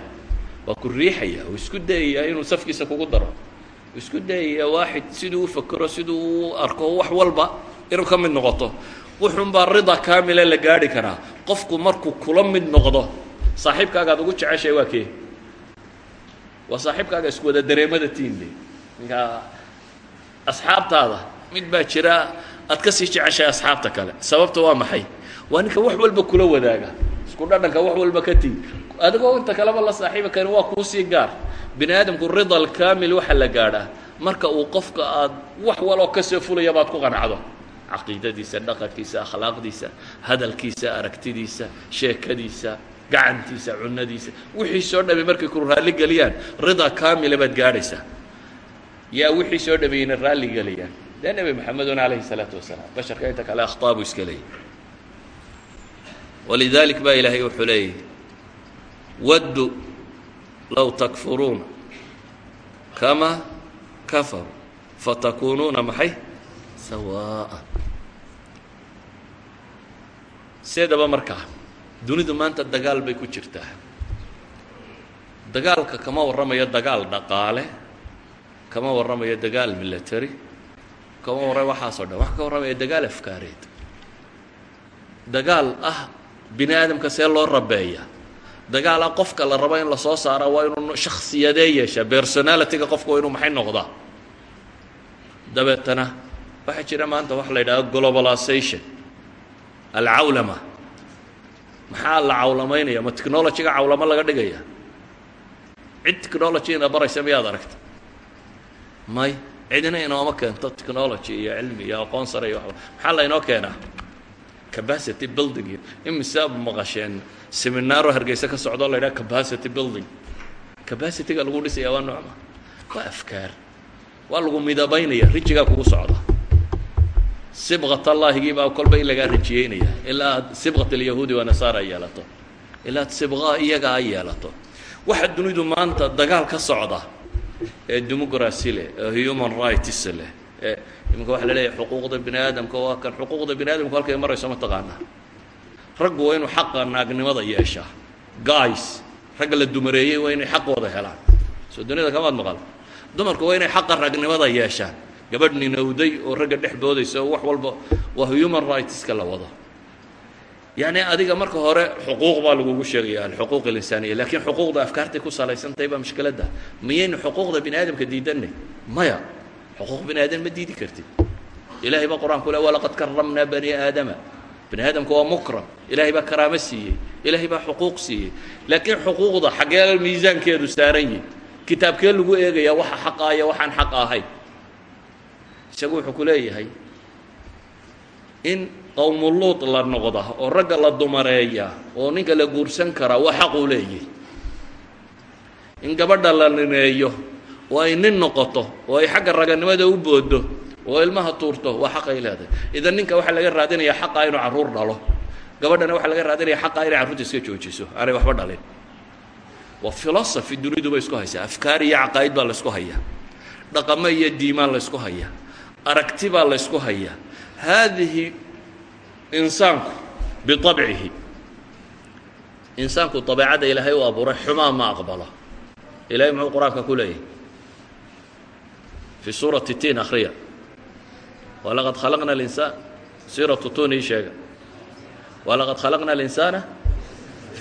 S1: waa ku riixaya oo isku dayayaa inuu safkiisa kugu daro. Isku dayayaa waaxid siduu u fakero siduu u arko wax walba inuu ka mid noqoto. Wuxun baa rida kaamile la gaadhi karaa. Qofku markuu kula mid noqdo saaxiibkaagaad ugu jeceshahay waa kee? Waa saaxiibkaaga isku wada dareemada tiinle ninka asxaabtaada mid baa jira aad ka sii jeceshahay asxaabta kale. Sababta waa maxay waa ninka wax walba kula wadaaga. Isku dhadhanka wax walba ka tii. Adigoo inta kaleba la saaxiibi karin waa kuusii gaar. Bini aadamku rida alkaamil waxa la gaadhaa. Marka uu qofka aad wax waloo ka soo fulaya baad ku qancdo. Caqiidadiisa dhaqankiisa akhlaaqdiisa hadalkiisa aragtidiisa sheekadiisa gacantiisa cunadiisa wixii soo dhamay markay ku raalli geliyaan rida kaamila baad gaadhaysaa. Yaa wixii soo dhameeyeyna raalli geliyaan dee nebi maxamedun calayhi salaatu wasalaam basharka inta kale akhtaa buu iska leeyahy walidalik baa ilaahay wuxuu leeyahy waddu low takfuruuna kama kafaruu fatakuunuuna maxay? Sawaa'a. Seedaba markaa dunidu maanta dagaal bay ku jirtaa. Dagaalka kama warramayo dagaal dhaqaale kama warramayo dagaal military kama warramayo waxaasoo dhan waxaa ka warramaya dagaal afkaareed. Dagaal ah bini aadamka see loo rabeeya. Dagaal ah qofka la rabo in la soo saara waa inuu shaksiyadee yeeshaa personalityga qofka waa inuu maxay noqdaa? Dabeetana waxaa jira maanta waxa la yidhahda globalization alcawlama. Maxaa la cawlamaynaya ma technologyga cawlamo laga dhigaya cid technologyna baraysa miyaad aragta may cidina inooma keento technology iyo cilmi iyo aqoon sare iyo waxba. Maxaa laynoo keenaa capacity building imise maqasheen seminaaro hargeysa ka socdoo la yidhaha capacity building. Capacityga lagu dhisaya waa noocma waa afkaar. Waa lagu midabaynaya rijigaa kugu socda. Sibqat allaahigii baa kolba in lagaa rijiyeynaya ilaa aad sibqat alyahuudi wa nasaara ay yeelato. Ilaa aad sibqaa iyaga ay yeelato. Waxa dunidu maanta dagaal ka socda ee democracy leh ee human rights leh iminka waxa la leeyahay xuquuqda bini aadamka waa kan xuquuqda bini aadamku halkay marayso ma taqaanaa raggu waa inuu xaqa naagnimada yeeshaa guys ragga la dumareeyey waa inay xaqooda helaan. Soo dunida kamaad maqal. Dumarku waa inay xaqa ragnimada yeeshaan. Gabadh ninowday oo ragga dhex boodaysa oo wax walba waa human rightska la wado. Yacni adiga marka hore xuquuq baa lagugu sheegaya alxuquuq اlinsaaniya lakiin xuquuqda afkaartay ku salaysantahay baa mushkiladda miyaynu xuquuqda bini aadamka diidanay maya xuquuq bini aadam ma diidi kartid ilahay baa qur'aanku le walaqad karamnaa bani aadama bani aadamka waa mukram ilahay baa karaamo siiyey ilahay baa xuquuq siiyey laakiin xuquuqda xaggee miisaankeedu saaran yihi kitaabkee lagu eegaya waxa xaqa iyo waxaan xaq ahayn isagu wuxuu ku leeyahay in qowmuluud la noqda oo ragga la dumareeya oo ninka la guursan karaa waa xaquu leeyahy in gabadha la nineeyo oo ay nin noqoto oo ay xagga raganimada u boodo oo ilmaha tuurto waa xaqay leedahay. Idan ninka waxaa laga raadinaya xaqa inuu carruur dhalo. Gabadhana waxaa laga raadinaya xaqa inay carruurta iska joojiso. Aanay waxba dhalin. Waa philosophy dunidu bay isku haysaa. Afkaar iyo caqaa'id baa la ysku hayaa dhaqamo iyo diimaan la ysku hayaa aragti baa la ysku hayaa haadihi insaanku biabcihi insaanku dabeecadda ilaahay u abuuray xumaa ma aqbalo. Ilahay muxuu qur'aanka ku leeyahy fi suurati tin akhriya walaqad khalaqna alinsaan siiratu tun ii sheega walaqad khalaqna alinsaana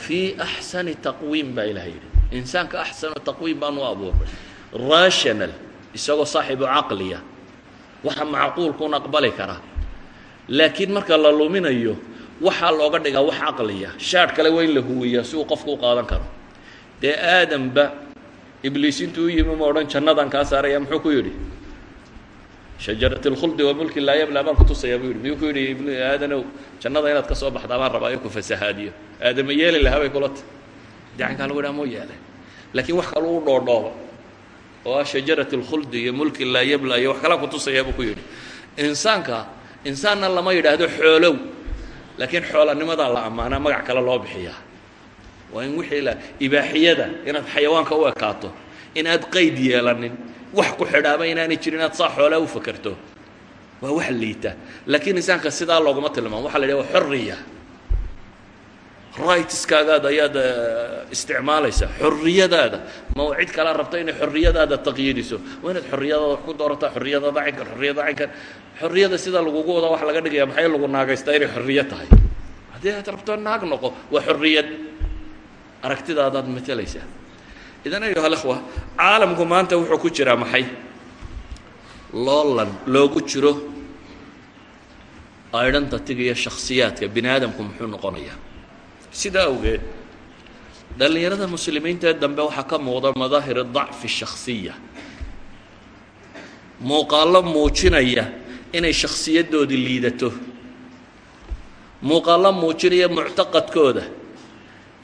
S1: fii axsani taqwiim baa ilahay yidhi insaanka axsanu taqwiim baan u abuuray rational isagoo saaxibu caqliya waxa macquulkuun aqbali karaa laakiin marka la luminayo waxaa looga dhigaa wax caqliya shaadh kale waa in la huwiyaa si uu qofku u qaadan karo dee aadamba ibliis intuu u yimi ma odhan jannadan kaa saaraya muxuu ku yidhi shajarat اlkhuldi wa mulki laa yabla baan kutusayaa buu yidhi. Miyuu ku yidhi aadanow jannada inaad ka soo baxdaa baan rabaa in ku fasahaadiyo. Aadama yeeli lahaa bay kula ta dacankaa lagu dhaha moo yeelay. Laakiin wax kaluu u dhoodhooba oo ah shajarat اlkhuldi iyo mulki laa yabla iyo wax kalaa kutusayaa buu ku yidhi. Insaanka insaanna lama yidhaahdo xoolow laakiin xoolanimadaa la ammaanaa magac kale loo bixiyaa. Waa in wixii la ibaaxiyada inaad xayawaanka u ekaato inaad qayd yeelanin wax ku xidhaaba inaanay jirin inaad saa xoolaa u fakerto waa wax liita. Laakiin insaanka sidaa looguma tilmaamo waxa la yidhaha xorriya rightskaagaada ayaad isticmaalaysaa xorriyadaada ma cid kala rabta inay xorriyadaada taqyiidiso waa inaad xorriyadaada wax ku doorataa xorriyadada caynkan xorriyada caynkan xorriyada sida lagugu wada wax laga dhigaya maxay lagu naagaystaa inay xorriyo tahay? Haddii aad rabto naag noqo waa xorriyad aragtidaadaad matelaysaa idan ayuha alikhwa caalamku maanta wuxuu ku jiraa maxay? Loolan loogu jiro identityga iyo shakhsiyaadka bini muxuu noqonayaa sidaa awgeed dhallinyarada muslimiinta ee dambe waxaa ka muuqda madaahir dacfi shakhsiya. Muuqaallo muujinaya inay shakhsiyadoodii liidato. Muuqaallo muujinaya muctaqadkooda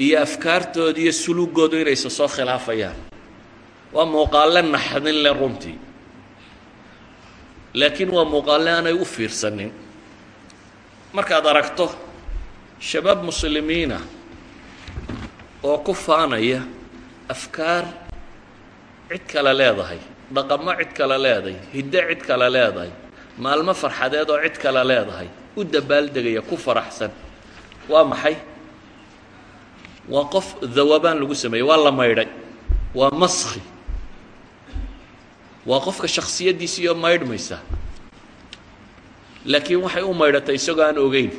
S1: iyo afkaartooda iyo suluugoodu inaysa soo khilaafayaan. Waa muuqaalle naxdin le runtii. Laakiin waa muuqaalle aanay u fiirsanin. Markaad aragto shabaab muslimiina oo ku faanaya afkaar cid kale leedahay dhaqamo cid kale leedahay hiddo cid kale leedahay maalmo farxadeed oo cid kale leedahay u dabaaldegaya ku faraxsan waa maxay waa qof dawabaan lagu sameeyey waa la maydhay waa maskhi. Waa qofka shaksiyaddiisiiyo maydhmaysa. Laakiin waxay u maydhatay isagoo aan ogeyn.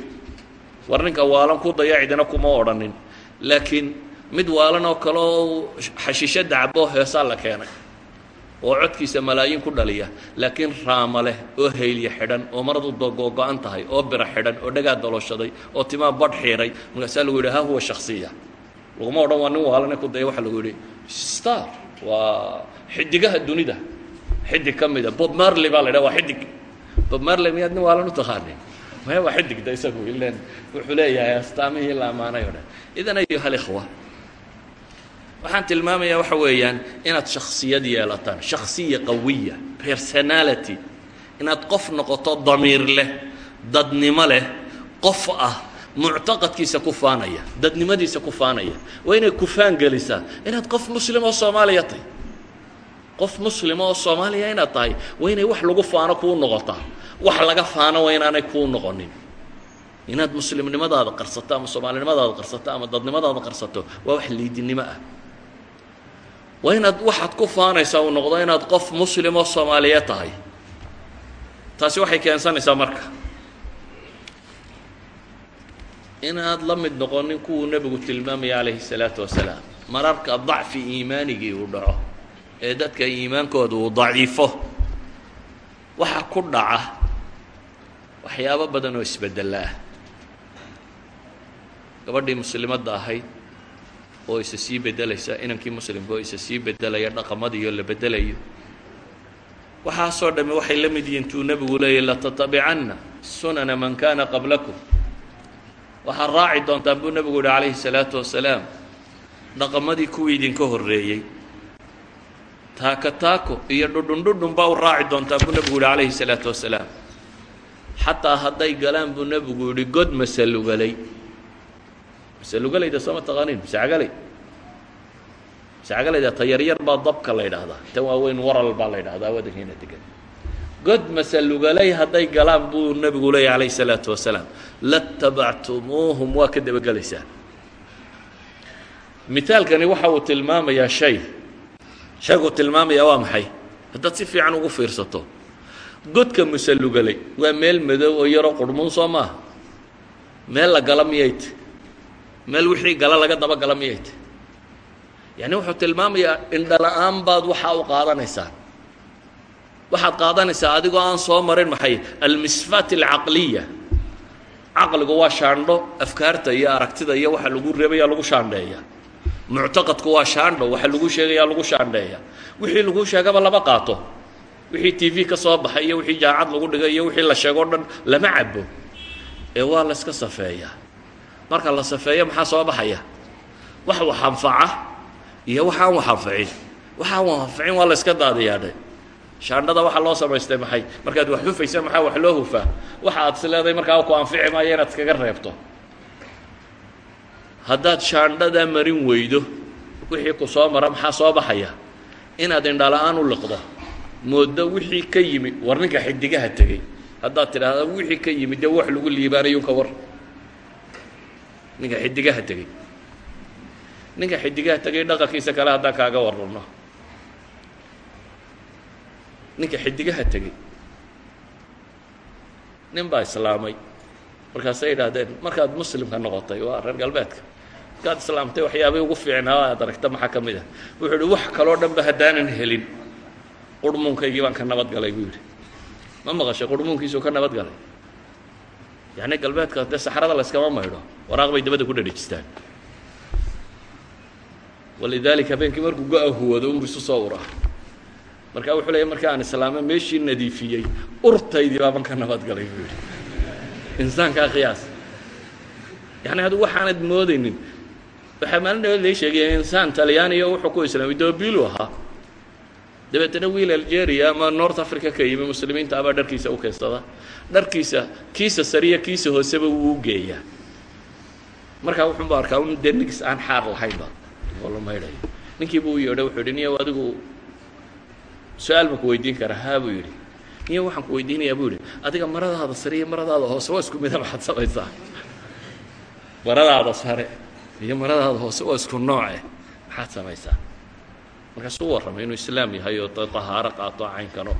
S1: War ninka waalan ku daya cidina kuma odhanin. Laakiin mid waalan oo kale oo xashiisho dacbo heesaa la keenay oo codkiisa malaayiin ku dhaliya laakiin raama leh oo haylya xidhan oo maradu dogogo-an tahay oo bira xidhan oo dhagaa dalooshaday oo timaa badh xiiray. Markaasaa lagu yidhi ha huwa shaksiya laguma odhan waa nin waalane ku daya waxaa lagu yidhi star waa xidigaha dunida xidig ka mida. Bob marley baa la ydhaha waa xidig. Bob marley miyaad nin waalan u taqaanin maya waa xidigda isagu ilan wuxuu leeyahay astaamihii la ammaanay o dhan. Idan ayuha alikhwa waxaan tilmaamayaa waxa weeyaan inaad shaksiyad yeelataan shaksiya qawiya personality inaad qof noqoto damiir leh dadnimo leh qof ah muctaqadkiisa ku faanaya dadnimadiisa ku faanaya waa inay kufaan gelisaa inaad qof muslim oo soomaaliya tahay. Qof muslima oo soomaaliya inaad tahay waa inay wax lagu faano kuu noqotaa. Wax laga faano waa inaanay kuu noqonin. Inaad muslimnimadaada qarsato ama soomaalinimadaada qarsato ama dadnimadaada qarsato waa wax liidinimo ah. Waa inaad waxaad ku faanaysaa uu noqdo inaad qof muslim oo soomaaliya tahay. Taasi waxay keensanaysaa marka inaad la mid noqonin kuwuu nebigu tilmaamaya calayhi الsalaatu wasalaam. Mararka dacfi iimaanigii uu dhaco ee dadka iimaankooda uu daciifo. Waxa ku dhaca waxyaabo badan oo isbedela ah. Gabadhii muslimadda ahayd oo isa sii bedelaysa inankii muslimka oo isa sii bedelaya dhaqamadiioo la bedelayo waxaasoo dhamme waxay la mid yihiin tuu nebigu leeyahy latatabicanna sunana man kana qablakum waxaad raaci doontaan buu nebigu yihi calayhi salaatu wasalaam dhaqamadii kuwii idinka horreeyey. Taaka taako iyo dhudhundhudhun baa u raaci doontaan buu nebigu yihi calayhi salaatu wasalaam. Xataa hadday galaan buu nebigu yihi god masalugalay masalugalayda soo taqaaniin masagalay masaagalayda ta yaryar baa dabka la ydhaahdaa tan waaweyn waral baa la ydhahdaa wadankeena degan god masalugalay hadday galaan buu nebigu leeyay calayh الsalaatu wasalaam. Latabactumuuhum waa ka dabagelaysaan mitaalkani waxa uu tilmaamayaa shay. Shayguu tilmaamayaa waa maxay? Haddaad si fiican ugu fiirsato. Godka masalugalay waa meel madow oo yaroo qurhmuun soo maaha meel la gala miyay ta meel wixii gala laga daba gala miyay ta yacni wuxuu tilmaamayaa indhala-aan baad waxaa u qaadanaysaa waxaad qaadanaysaa adigoo aan soo marin maxay? Almisfaat alcaqliya. Caqligu waa shaandho afkaarta iyo aragtida iyo waxa lagu reebaya lagu shaandheeya. Muctaqadku waa shaandho waxa lagu sheegaya lagu shaandheeya. Wixii lagu sheegaba lama qaato. Wixii t v ka soo baxay iyo wixii jaacad lagu dhigay iyo wixii la sheego o dhan lama cabo ee waa la iska safeeyaa marka la safeeyo maxaa soo baxaya? Wax wax anfaca iyo waxaan wax anficin waxaan wax anficin waa la iska daadiyaadhay shaandhada waxaa loo samaystay maxay? Markaad wax hufaysa maxaa wax loo hufaa waxa aad is leedahay markaa ku anfici maayo inaad iskaga reebto. Haddaad shaandhadaa marin weydo wixii ku soo mara maxaa soo baxaya? Inaad indhala-aan u liqdo. Moodo wixii ka yimi war ninka xidigaha tegey. Haddaad tidhaahda wixii ka yimid dee wax lagu liibaanayo ka war. Ninka xidigaha tegey. Ninka xidigaha tegay dhaqankiisa kale haddaan kaaga warrano ninka xidigaha tegey nin baa islaamay. Markaasay yidhaahdeen markaad muslimka noqotay waa reer galbeedka. Markaad islaamtay waxyaabay ugu fiicnaa aad aragta maxaa ka mid ah? Wuxuu ihi wax kaloo dhan ba haddaanan helin. Qurhmuunkaygii baan ka nabad galay buu yidhi. Ma maqashay qurhmuunkiisuu ka nabad galay? Yacni galbeedka dee saxrada layskama maydho waraaq bay dabadda ku dhadhejistaan walidaalika habeenkii markuu go-a huwado unbu isu soo uraa markaa wuxuu leeya marka aan islaame meeshii nadiifiyey urtaydii baaban ka nabadgalay buu yidhi. Insaankaa qiyaas yacni adigu waxaanad moodaynin waxaa maalin dhabeed lai sheegaya insaan talyaaniya wuxuu ku islaamay doobiilu ahaa. Dabeetana wiil algeria ama north africa ka yimi muslimiinta abaa dharkiisa u keensada. Dharkiisa kiisa sariya kiisa hooseba wuu geeyaa. Markaa wuxuunba arkaa un dee nigis aan xaar lahaynba oo la maydhayo ninkii buu u yeedhay wuxuu yidhi niyo adigu su'aal ma ku weydiin karaa haa buu yidhi. Niyo waxaan ku weydiinayaa buu yidhi. Adiga maradaada sare iyo maradaada hoose waa isku mida maxaad samaysaa. Maradaada sare iyo maradaada hoose waa isku nooce maxaad samaysaa. Markaasuu warramay inuu islaam yahay oo tahaaro qaato caynkano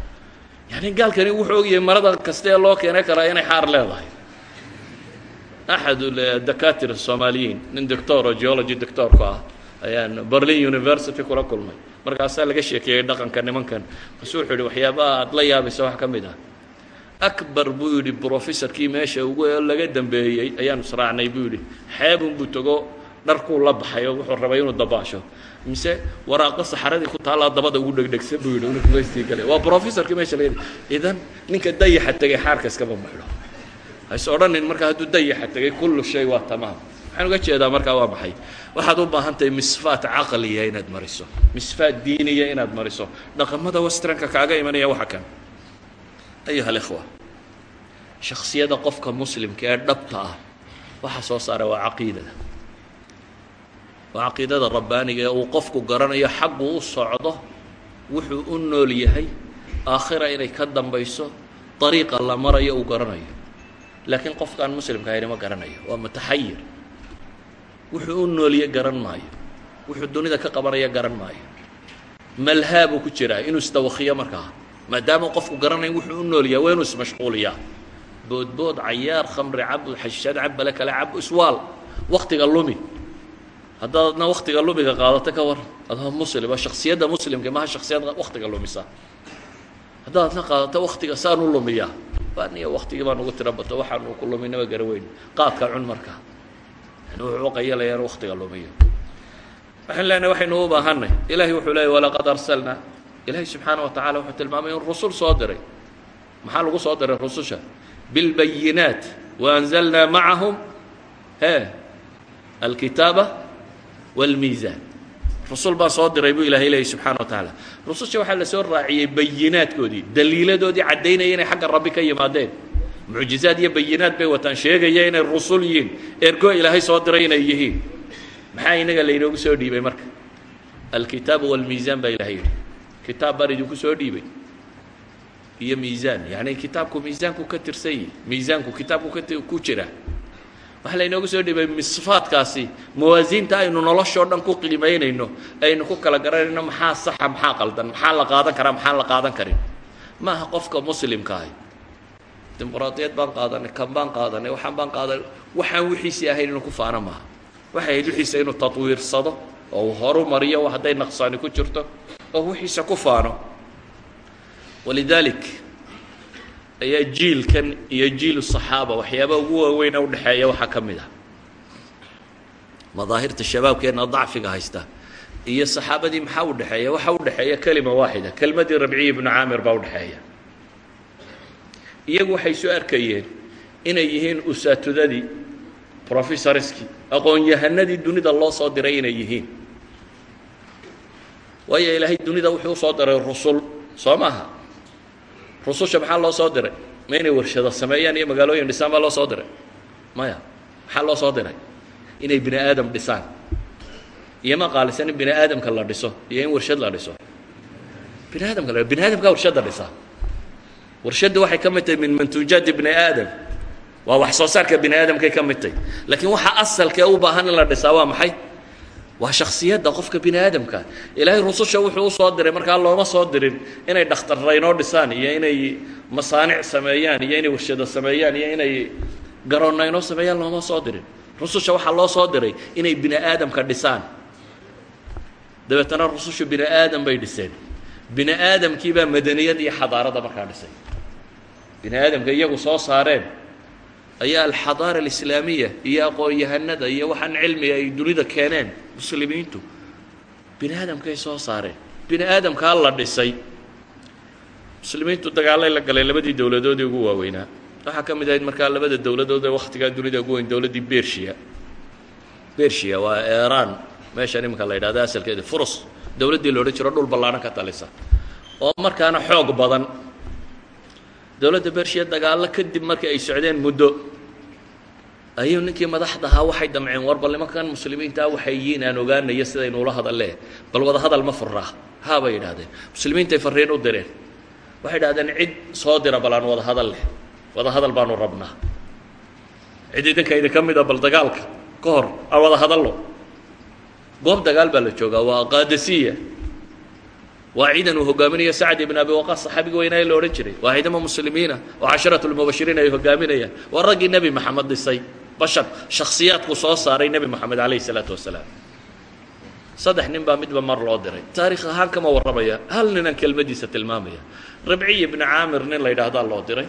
S1: yani gaalkani wuxuu ogyahay marada kaste ee loo keenay karaa inay xaar leedahay. Axad dakatir soomaaliyiin nin doctor oo geology doctorku ah ayaan berlin university kula kulmay markaasaa laga sheekeeyey dhaqanka nimankan. Markaasu wuxuu yihi waxyaabaha aad la yaabaysa wax ka mid ah. Akbar buu yidhi brofessorkii meesha ugu laga dambeeyey ayaanu israacnay buu yidhi. Xeebun buu tago dharkuu la baxay oo wuxuu rabay inuu dabaasho. Mise waraaqo saxaradii ku taallaa dabada ugu dhegdhegsan buu yidhi university gale waa brofessorkii meesha laga idan ninka dayaxa tegay xaarka iskama maydho hays odhanin markaa hadduu dayaxa tegay kullu shay waa tamaam waxaan uga jeedaa markaa waa maxay? Waxaad u baahan tahay misfaat caqliya inaad mariso misfaat diiniya inaad mariso. Dhaqamada westranka kaaga imanaya waxa kan? Ayuha alikhwa shaksiyada qofka muslimka ee dhabta ah waxa soo saara waa caqiidada. Waa caqiidada rabbaaniga ee uu qofku garanayo xaggu u socdo wuxuu u nool yahay aakhira inay ka dambayso dariiqa la marayo uu garanayo. Laakiin qofkaan muslimka ahayni ma garanayo waa mutaxayir wuxuu u noolye garan maayo. Wuxuu dunida ka qabanaya garan maayo. Malhaa buu ku jiraa inuu isdawakiyo markaa maadaama qofku garanayo wuxuu u nool yahay waa inuu ismashquuliyaa boodbood cayaar khamri cab xashaad cab bale kale cab iswaal. Waktiga lumi. Haddaad adna waktiga lumiga qaadato ka war. Adoo muslima shaksiyadda muslimka maha shaksiyad waktiga lumisa. Haddaad adna qaadato waktiga saan u lumiyaa baniya waktigii baan ugu tira bato waxaanu ku luminaba gara weyn. Qaadka cun markaa yani wuxuu uqayalayaa inu waktiga lumiyo. Waxaan leenahay waxaynu u baahanay ilahay wuxuu leeyay walaqad arsalnaa ilahay subxaana wa wuxuu tilmaamay in rusul soo diray. Maxaa lagu soo diray rususha? Bilbayinaat. Waanzalnaa macahum he alkitaaba wاlmiisaan rusul baan soo diray buu ilahay leeyay subxana wa tacaala. Rususha waxaa la soo raaciyey bayinaadkoodii daliiladoodii caddaynaya inay xagga rabbi ka yimaadeen mucjizaad iyo bayinaad bay wataan sheegaya inay rusul yihiin. Ergo ilaahay soo diray inay yihiin. Maxaa inaga laynoogu soo dhiibay marka? Alkitaabu wاlmiisaan baa ilahay yidhi. Kitaab baan idinku soo dhiibay. Iyo miisaan yani kitaabku miisaanku ka tirsan yihi miisaanku kitaabku ku jira. Waxaa laynoogu soo dhiibay misfaadkaasi mawaasiinta aynu noloshoo dhan ku qiimaynayno aynu ku kala garanayno maxaa saxa maxaa qaldan maxaa la qaadan karaa maxaan la qaadan karin. Maaha qofka muslimka ahi dimuqraadiyad baan qaadanay kan baan qaadanay waxaan baan qaadanay waxaan wixiisii ahayn inuu ku faano maaha. Waxay ahayd wixiisa inuu tatwiirsado oo uu horu mariyo hadday naqsaani ku jirto oo wixiisa ku faano. Walidaalik ayaa jiilkan iyo jiilu صaxaaba waxyaaba ugu waaweyna udhexeeya waxaa ka mid ah. Madaahirta shabaabkeenna dacfiga haysta iyo saxaabadii maxaa udhexeeya waxaa udhexeeya kelima waaxida kelmadii rabciyi ibnu caamir baa udhexeeya iyagu waxay soo arkayeen inay yihiin usaatudadii professorskii aqoon-yahanadii dunida loo soo diray inay yihiin. Waayo ilaahay dunida wuxuu u soo diray rusul soo maaha? Rususha maxaa loo soo diray? Ma inay warshado sameeyaan iyo magaalooyin dhisaan baa loo soo diray? Maya maxaa loo soo diray? Inay bini aadam dhisaan. Iyo ma qaalisan in bini aadamka la dhiso iyo in warshad la dhiso. Bini aadamka la bini aadamkaa warshadda dhisa warshadda waxay ka mid tahay min mantuujaati bini aadam. Waa wax soo saarka bini aadamkay ka mid tahay. Laakiin waxa asalkee u baahan in la dhisaa waa maxay? Waa shaksiyadda qofka bini aadamka. Ilaahay rususha wuxuu u soo diray markaa looma soo dirin inay dhakhtarraynoo dhisaan iyo inay masaanic sameeyaan iyo inay warshado sameeyaan iyo inay garoonnaynoo sameeyaan looma soo dirin. Rususha waxaa loo soo diray inay bini aadamka dhisaan. Dabeetana rusushu bini aadam bay dhiseen. Bini aadamkiibaa madaniyad iyo xadaarada markaa dhisay bini aadamka iyagu soo saareen. Ayaa alxadaara alislaamiya iyo aqoon-yahanada iyo waxaan cilmiga ay dunida keeneen muslimiintu. Bini aadamkay soo saareen. Bini aadamkaa la dhisay. Muslimiintu dagaalay la galeen labadii dowladoodii ugu waaweynaa. Waxaa ka mid ahayd markaa labada dowladood ee wakhtigaa dunida ugu weyn dowladdii bershiya bershiya waa eran meeshan iminka la yidhahdo asalkeeda furus. Dowladdii la jiro dhul ballaano ka talisa. Oo markaana xoog badan dowladda bershiya dagaallo kadib markii ay socdeen muddo ayuu ninkii madaxda ahaa waxay damceen war bal nimankan muslimiintaa waxay yihiin aan ogaanayo sidaynula hadalle bal wada hadal ma furaa haa bay yidhahdeen muslimiintay fariin u direen. Waxay idhahdeen cid soo dira bal aan wada hadal leh. Wada hadal baanu rabnaa. Cid idinka idinka mida bal dagaalka ka hor aan wada hadallo. Goob dagaal baa la joogaa waa qaadasiya waa ciidan uu hogaaminayo sacd ibn abi waqaas saxaabiga weynaaye la odhan jiray. Waa ciidamo muslimiina oo casharatu lmubashiriin ay hogaaminayaan waa raggii nebi maxamed dhisay. Bashar shakhsiyaadku soo saaray nebi moxamed calayhi isalaatu wasalaam. Saddex nin baa midba mar loo diray. Taarikh ahaan kama warramaya hal ninaan kelmadiisa tilmaamaya. Rabciy ibni caamir nin la yidhaahdaa loo diray.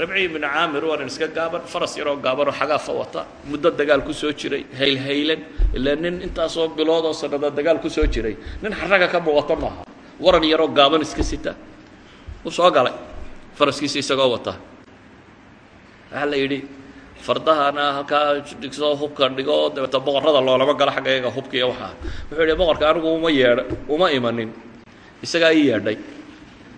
S1: Rabciy ibni caamir waa nin iska gaaban faras yaroo gaaban oo xagaafa wata. Muddo dagaal ku soo jiray haylhaylan ilaa nin intaasoo bilood oo sanada dagaal ku soo jiray. Nin xaraga ka muuqato maaha waran yaroo gaaban iska sita. Uu soo galay. Faraskiisa isagoo wata. Waxaa la yidhi fardahana halkaa dhigsoo hubka dhigo dabeeta boqorrada loolama galo xagga iyaga hubka iyo waxaa wuxuu yidhi boqorka anigu uma yeedha uma imanin. Isagaa ii yeedhay.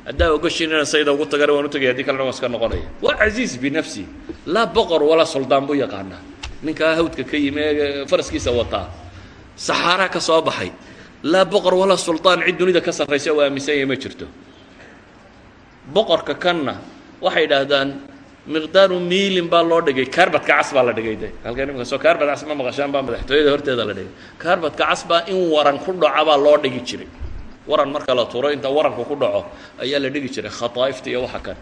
S1: Haddaa ogashin inaan sayda ugu tagana waan u tagay haddii kalena waan iska noqonaya. Waa casiiz binafsi laa boqor walaa suldaan buu yaqaanaa. Ninkaa hawdka ka yimi ee faraskiisa wataa. Saxaaraa ka soo baxay laa boqor walaa suldaan cid dunida ka sarraysa oo aaminsan yahay ma jirto. Boqorka kanna waxay idhaahdaan miqdaaru miilin baa loo dhigay kaarbadka cas baa la dhigay de halka nimka soo kaarbad cas ma maqashaan baa madaxtooyada horteeda la dhigay. Kaarbadka cas baa in waran ku dhaco baa loo dhigi jiray. Waran marka la turo inta waranku ku dhaco ayaa la dhigi jiray khataa'ifta iyo waxa kan.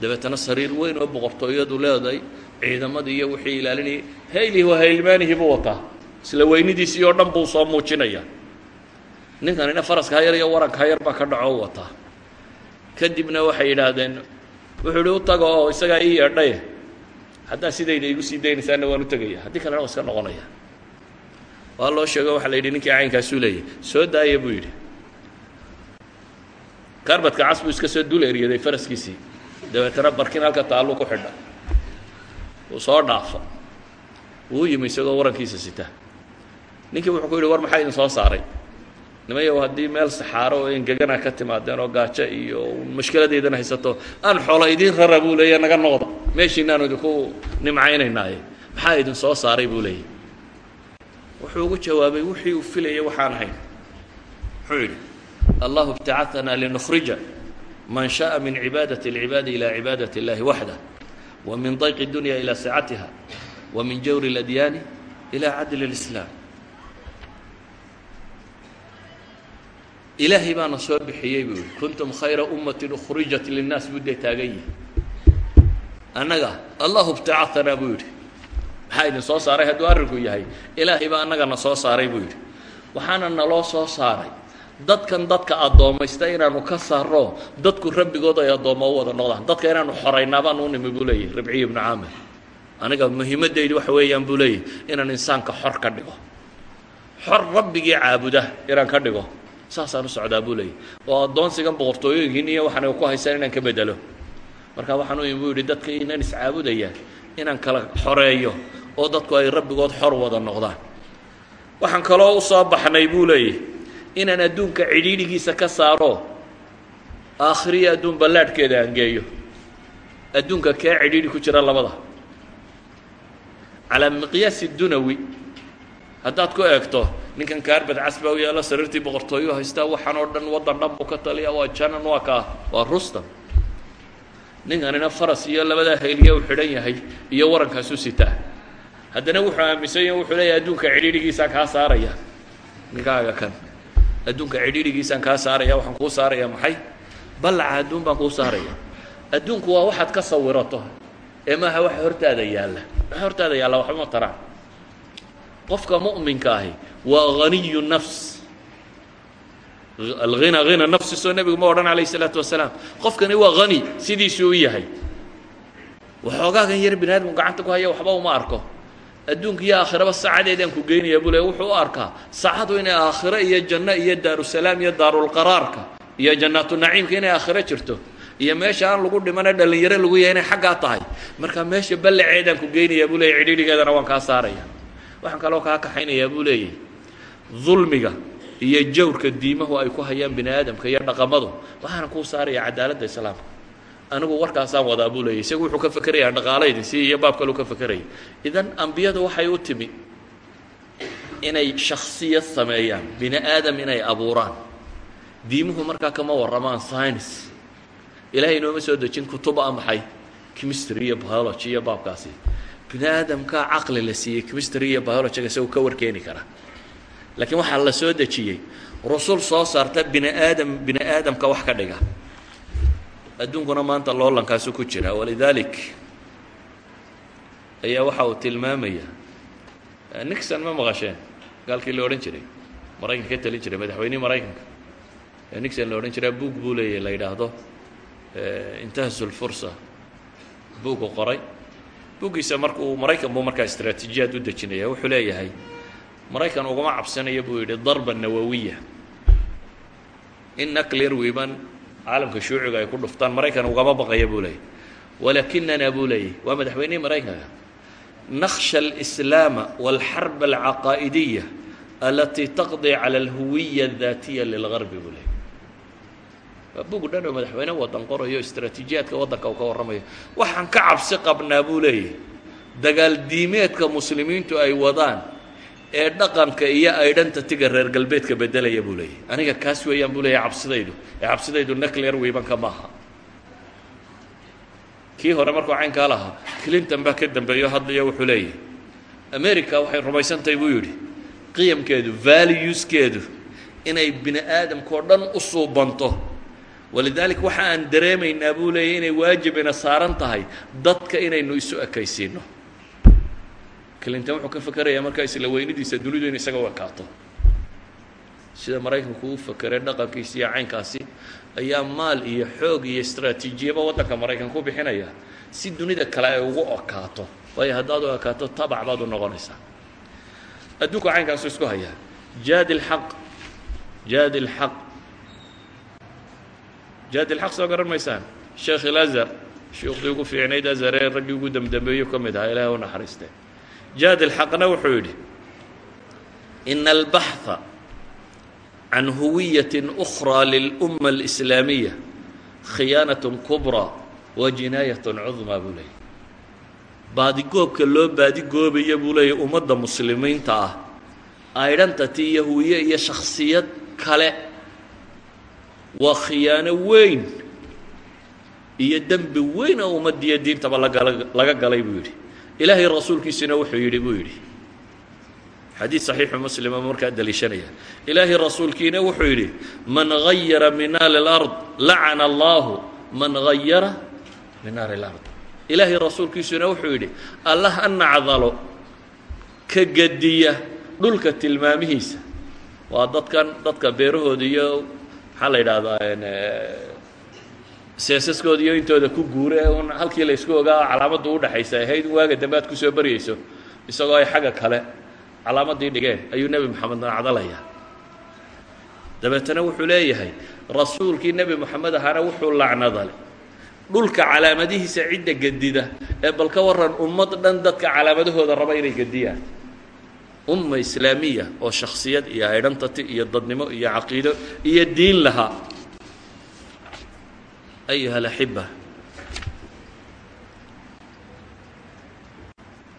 S1: Dabeetana sariir weyn oo boqortooyadu leedahay ciidamadii iyo wixii ilaalinayay haylihi waa haylmaanihi buu wataa. Isla weynidiisii oo dhan buu soo muujinaya ninkanina faraska hayar iyo waranka hayar baa ka dhaco wataa. Kadibna waxay yidhaahdeen wuxuu ihi u tago oo isagaa ii yeedhaye haddaa sidayda igu sii daynaysaana waan u tegaya. Haddii kalena waa iska noqonaya. Waa loo sheego waxaa la yidhi ninkii caynkaasuu leeyahy soo daaya buu yidhi. Karbadka cas buu iska soo dul eryaday faraskiisii. Dabeetana barkin halka taalluu ku xidha. Wuu soo dhaafa wuu yimi isagoo warankiisa sita. Ninkii wuxuu ku yidhi war maxaa idin soo saaray nimayow haddii meel saxaaro oo engegana ka timaadeen oo gaajo iyo mashkiladeydana haysato aan xoola idiin rara buu leeya naga noqda meeshiinaanu idinku nimcaynaynaaye maxaa idin soo saaray buu leeyay wuxuu ugu jawaabay wixii uu filayay waxaan ahayn muxuu yidhi allahu ibtacaanaa linukhrija man shaءa min cibaadaة اlcibaadi ilى cibaadaة اllahi waxdah wa min dayq اdunya ilى sicatiha wa min jawri اladyaani ilى cadl اlislaam ilaahay baana soo bixiyey buu yihi kuntum khayra ummatin ukhrijat linnaas buu dee taagan yihi annaga allahu ibtacaanaa buu yidhi. Maxaa idin soo saaray hadduu arrinku yahay? Ilaahay baa annagana soo saaray buu yidhi. Waxaana naloo soo saaray dadkan dadka addoommaysta inaanu ka saarro dadku rabbigood ay addoommo u wada noqdaan. Dadka inaanu xoraynaa baan u nimi buu leeyahy rabciya ibnu caamir. Aniga muhiimaddaydi waxa weeyaan buu leeyahy inaan insaanka xor ka dhigo. Xor rabbigii caabuda inaan ka dhigo saasaan u socdaa buu leeyahy oo addoonsigan boqortooyooyinkiin iyo waxaana ku haysaan inaan ka bedelo. Marka waxaan buu yidhi dadka inaan iscaabudaya inaan kala xoreeyo oo dadku ay rabbigood xor wada noqdaan. Waxaan kaloo u soo baxnay buu leeyahy inaan adduunka cidhiidhigiisa ka saaro aakhiriya adduun ballaadhkeeda aan geeyo. Adduunka kee cidhiidhi ku jira labada? Calaa miqyaasi dunawi haddaad ku eegto ninkan kaarbad casba u yaalo sariirtii boqortooyu haystaa waxaan oo dhan waddan dhan buu ka taliya waa janan waa kaa waa rustam. Ninkanina faras iyo labadaa hayliya u xidhan yahay iyo warankaasu sitaa haddana wuxuu aaminsan yahi wuxuu leeyahay adduunka cidhiidhigiisaan kaa saaraya. Ninkaaga kan. Adduunka cidhiidhigiisaan kaa saaraya waxaan kuu saaraya maxay? Ballaca adduun baan kuu saaraya. Adduunku waa waxaad ka sawirato ee maaha waxa hortaada yaalla. Waxa hortaada yaalla waxba ma taraan qofka mu'minka ahi waa haniyu nafs. Alghina hina nafsi soo nebigu ma odhan alayh isalaatu wasalaam. Qofkani waa hani sidiisuu u yahay. Waxoogaagan yar bini aadamku gacanta ku haya waxba uma arko. Adduunka iyo aakhiraba saacadeedaan ku geynaya buu le wuxuu u arkaa saacadu inay aakhiro iyo janno iyo daarusalaam iyo daarulqaraarka iyo jannaatu naciimka inay aakhiro jirto iyo meesha aan lagu dhimana dhallinyaro lagu yahay inay xaggaa tahay. Marka meesha ballaceedaan ku geynaya buu leeyay cidhiidhigeedana waan kaa saaraya waxaan kaloo kaa kaxaynayaa buu leeyahy dulmiga iyo jawrka diimahu ay ku hayaan bini aadamka iyo dhaqamadu waxaana kuu saaraya cadaaladda islaamka anigu warkaasaan wadaa buu leeyay isagu wuxuu ka fekerayaa dhaqaalaydin si iyo baab kaleu ka fekeraya idan ambiyadu waxay u timi inay shaksiyad sameeyaan bini aadam inay abuuraan. Diimuhu markaa kama warramaan science. Ilaahay inooma soo dejin kutuba a maxay? Chemistry iyo biology iyo baabkaasi bini aadamkaa caqli la siiyey chemistry iyo biologyga isagu ka warkeeni kara. Laakiin waxaa la soo dejiyey rusul soo saarta bini aadam bini aadamka wax ka dhiga. Adduunkuna maanta loolankaasu ku jira walidaalik ayaa waxa uu tilmaamaya nixon ma maqasheen. Gaalkii la odhan jiray maraykanka ka talin jiray madaxweynihii maraykanka. Nixon la odhan jiraa buug buu leeyahy la yidhaahdo. Intahasu lfursa buugu qoray buuggiisa markuu maraykan buu markaa istraatiijiyaad u dejinaya. Wuxuu leeyahay maraykan ugama cabsanayo buu yidhi darba nawawiya. In nuclear wiban caalamka shuuciga ay ku dhuftaan maraykan ugama baqaya buu leeyahy walakinana buu leeyahy waa madaxweynihii maraykanka. Nakhsha alislaama walxarb alcaqaa'idiya alatii taqdi cala alhuwiya addaatiya lilgarbi buu leeyahy waa bug dhan oo madaxweyne waddan qorayo istraatiijiyaadka waddanka uu ka warramayo. Waxaan ka cabsi qabnaa buu leeyahy dagaal diimeedka muslimiintu ay wadaan ee dhaqanka iyo aydhanta tiga reer galbeedka beddelaya buu leeyahy aniga kaas weeyaan buu leeyahy cabsidaydu. Ee cabsidaydu nuclear wiibanka maaha. Kii hore markuu caynkaa lahaa clinton baa ka dambeeyo hadlaya wuxuu leeyahy america waxay rumaysantahay buu yidhi. Qiyamkeedu valueskeedu inay bini aadamkao dhan u suubanto walidaalika waxa aan dareemaynaa buu leeyay inay waajibina saaran tahay dadka inaynu isu ekaysiino clinton wuxuu ka fakerayaa markaa isla weynidiisa dunidu in isaga ekaato sida maraykanku u fakeray dhaqankiisa iyo caynkaasi ayaa maal iyo xoog iyo istraatiijiyaba waddanka maraykan ku bixinaya. Si dunida kale ay ugu ekaato waayo haddaad u ekaato tabac baad u noqonaysaa. Adduunka caynkaasu isku hayaa jaadi lxaq jaadi lxaq jaadilxaq soo garan maysaan sheekh ilazar shuyuukhdii ugu fiicnayd azaree raggii ugu dembdambeeyu ka mid ahaa ilahay u naxariistee jaadilxaqna wuxuu yidhi ina albaxha can huwiyatin ukhraa lilumma alislaamiya khiyaanatun kubraa wa jinaayatun cudmaa buu leeyay baadigoobka loo baadigoobaya buu leeyahy ummadda muslimiinta ah aydhanta iyo huwiye iyo shakhsiyad kale waa khiyaano weyn iyo dembi weyn oo ummaddiiyo diintaba laga galay buu yidhi. Ilaahay rasuulkiisuna wuxuu yidhi buu yidhi. Xadiid saxiixu muslima markaa daliishanaya. Ilaahay rasuulkiina wuxuu yidhi man hayara min naari اlard lacana allaahu man hayara min naari اlard ilaahay rasuulkiisuna wuxuu yidhi allah ha nacdalo ka gediya dhulka tilmaamihiisa. Waa dadkan dadka beerahooda iyo maxaa la yidhaahdaa seesaskooda iyo intooda ku guure un halkii la ysku ogaa calaamaddu udhaxaysa ahayd waaga dambe aad ku soo baryayso isagoo ay xagga kale calaamadii dhigeen ayuu nebi moxamed nacdalayaa dabeetana wuxuu leeyahay rasuulkii nebi moxamed ahaana wuxuu lacnadale dhulka calaamadihiisa cidda gedida ee bal ka waran ummad dhan dadka calaamadahooda raba inay gediyaan umma islaamiya oo shaksiyad iyo aydhantati iyo dadnimo iyo caqiido iyo diin lahaa ayuha alaxiba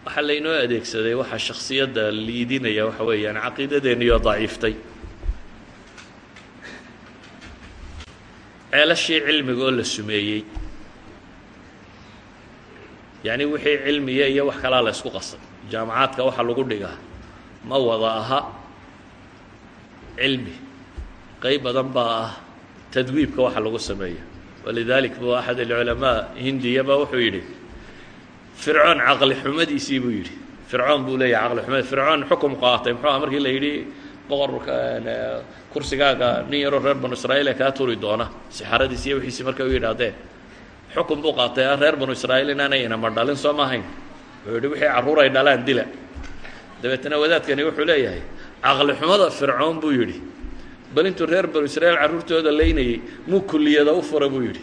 S1: waxaa laynoo adeegsaday waxaa shaksiyadda liidinaya waxa weeyaan caqiidadeenniyo daciiftay. Ceelashii cilmiga oo la sumeeyey. Yacni wixii cilmiya iyo wax kalaa la ysku qasay jaamacaadka waxaa lagu dhigaa ma wada aha cilmi. Qayb badan baa ah tadwiibka waxa lagu sameeya. Walidalik bu axad alculamaa hindiyaba wuxuu yidhi fircoon caqli xumadiisii buu yidhi. Fircoon buu leeyahay caqli xumadi. Fircoon xukum qaatay. Muxuu aha markii la yidhi boqorka kursigaaga nin yaroo reer banu israa'iil ee kaa turi doona. Sixaradiisi iyo wixiisii markay u yidhaahdeen. Xukun buu qaatay reer banu israa'iil inaanay inama dhalin soo ma ahayn. Wuxuu yidhi wixii carruur ay dhalaan dila dabeetana wadaadkani wuxuu leeyahay caqli xumada fircoon buu yidhi. Bal intuu reer banu israa'iil carruurtooda laynayey muu kulliyada u fura buu yidhi.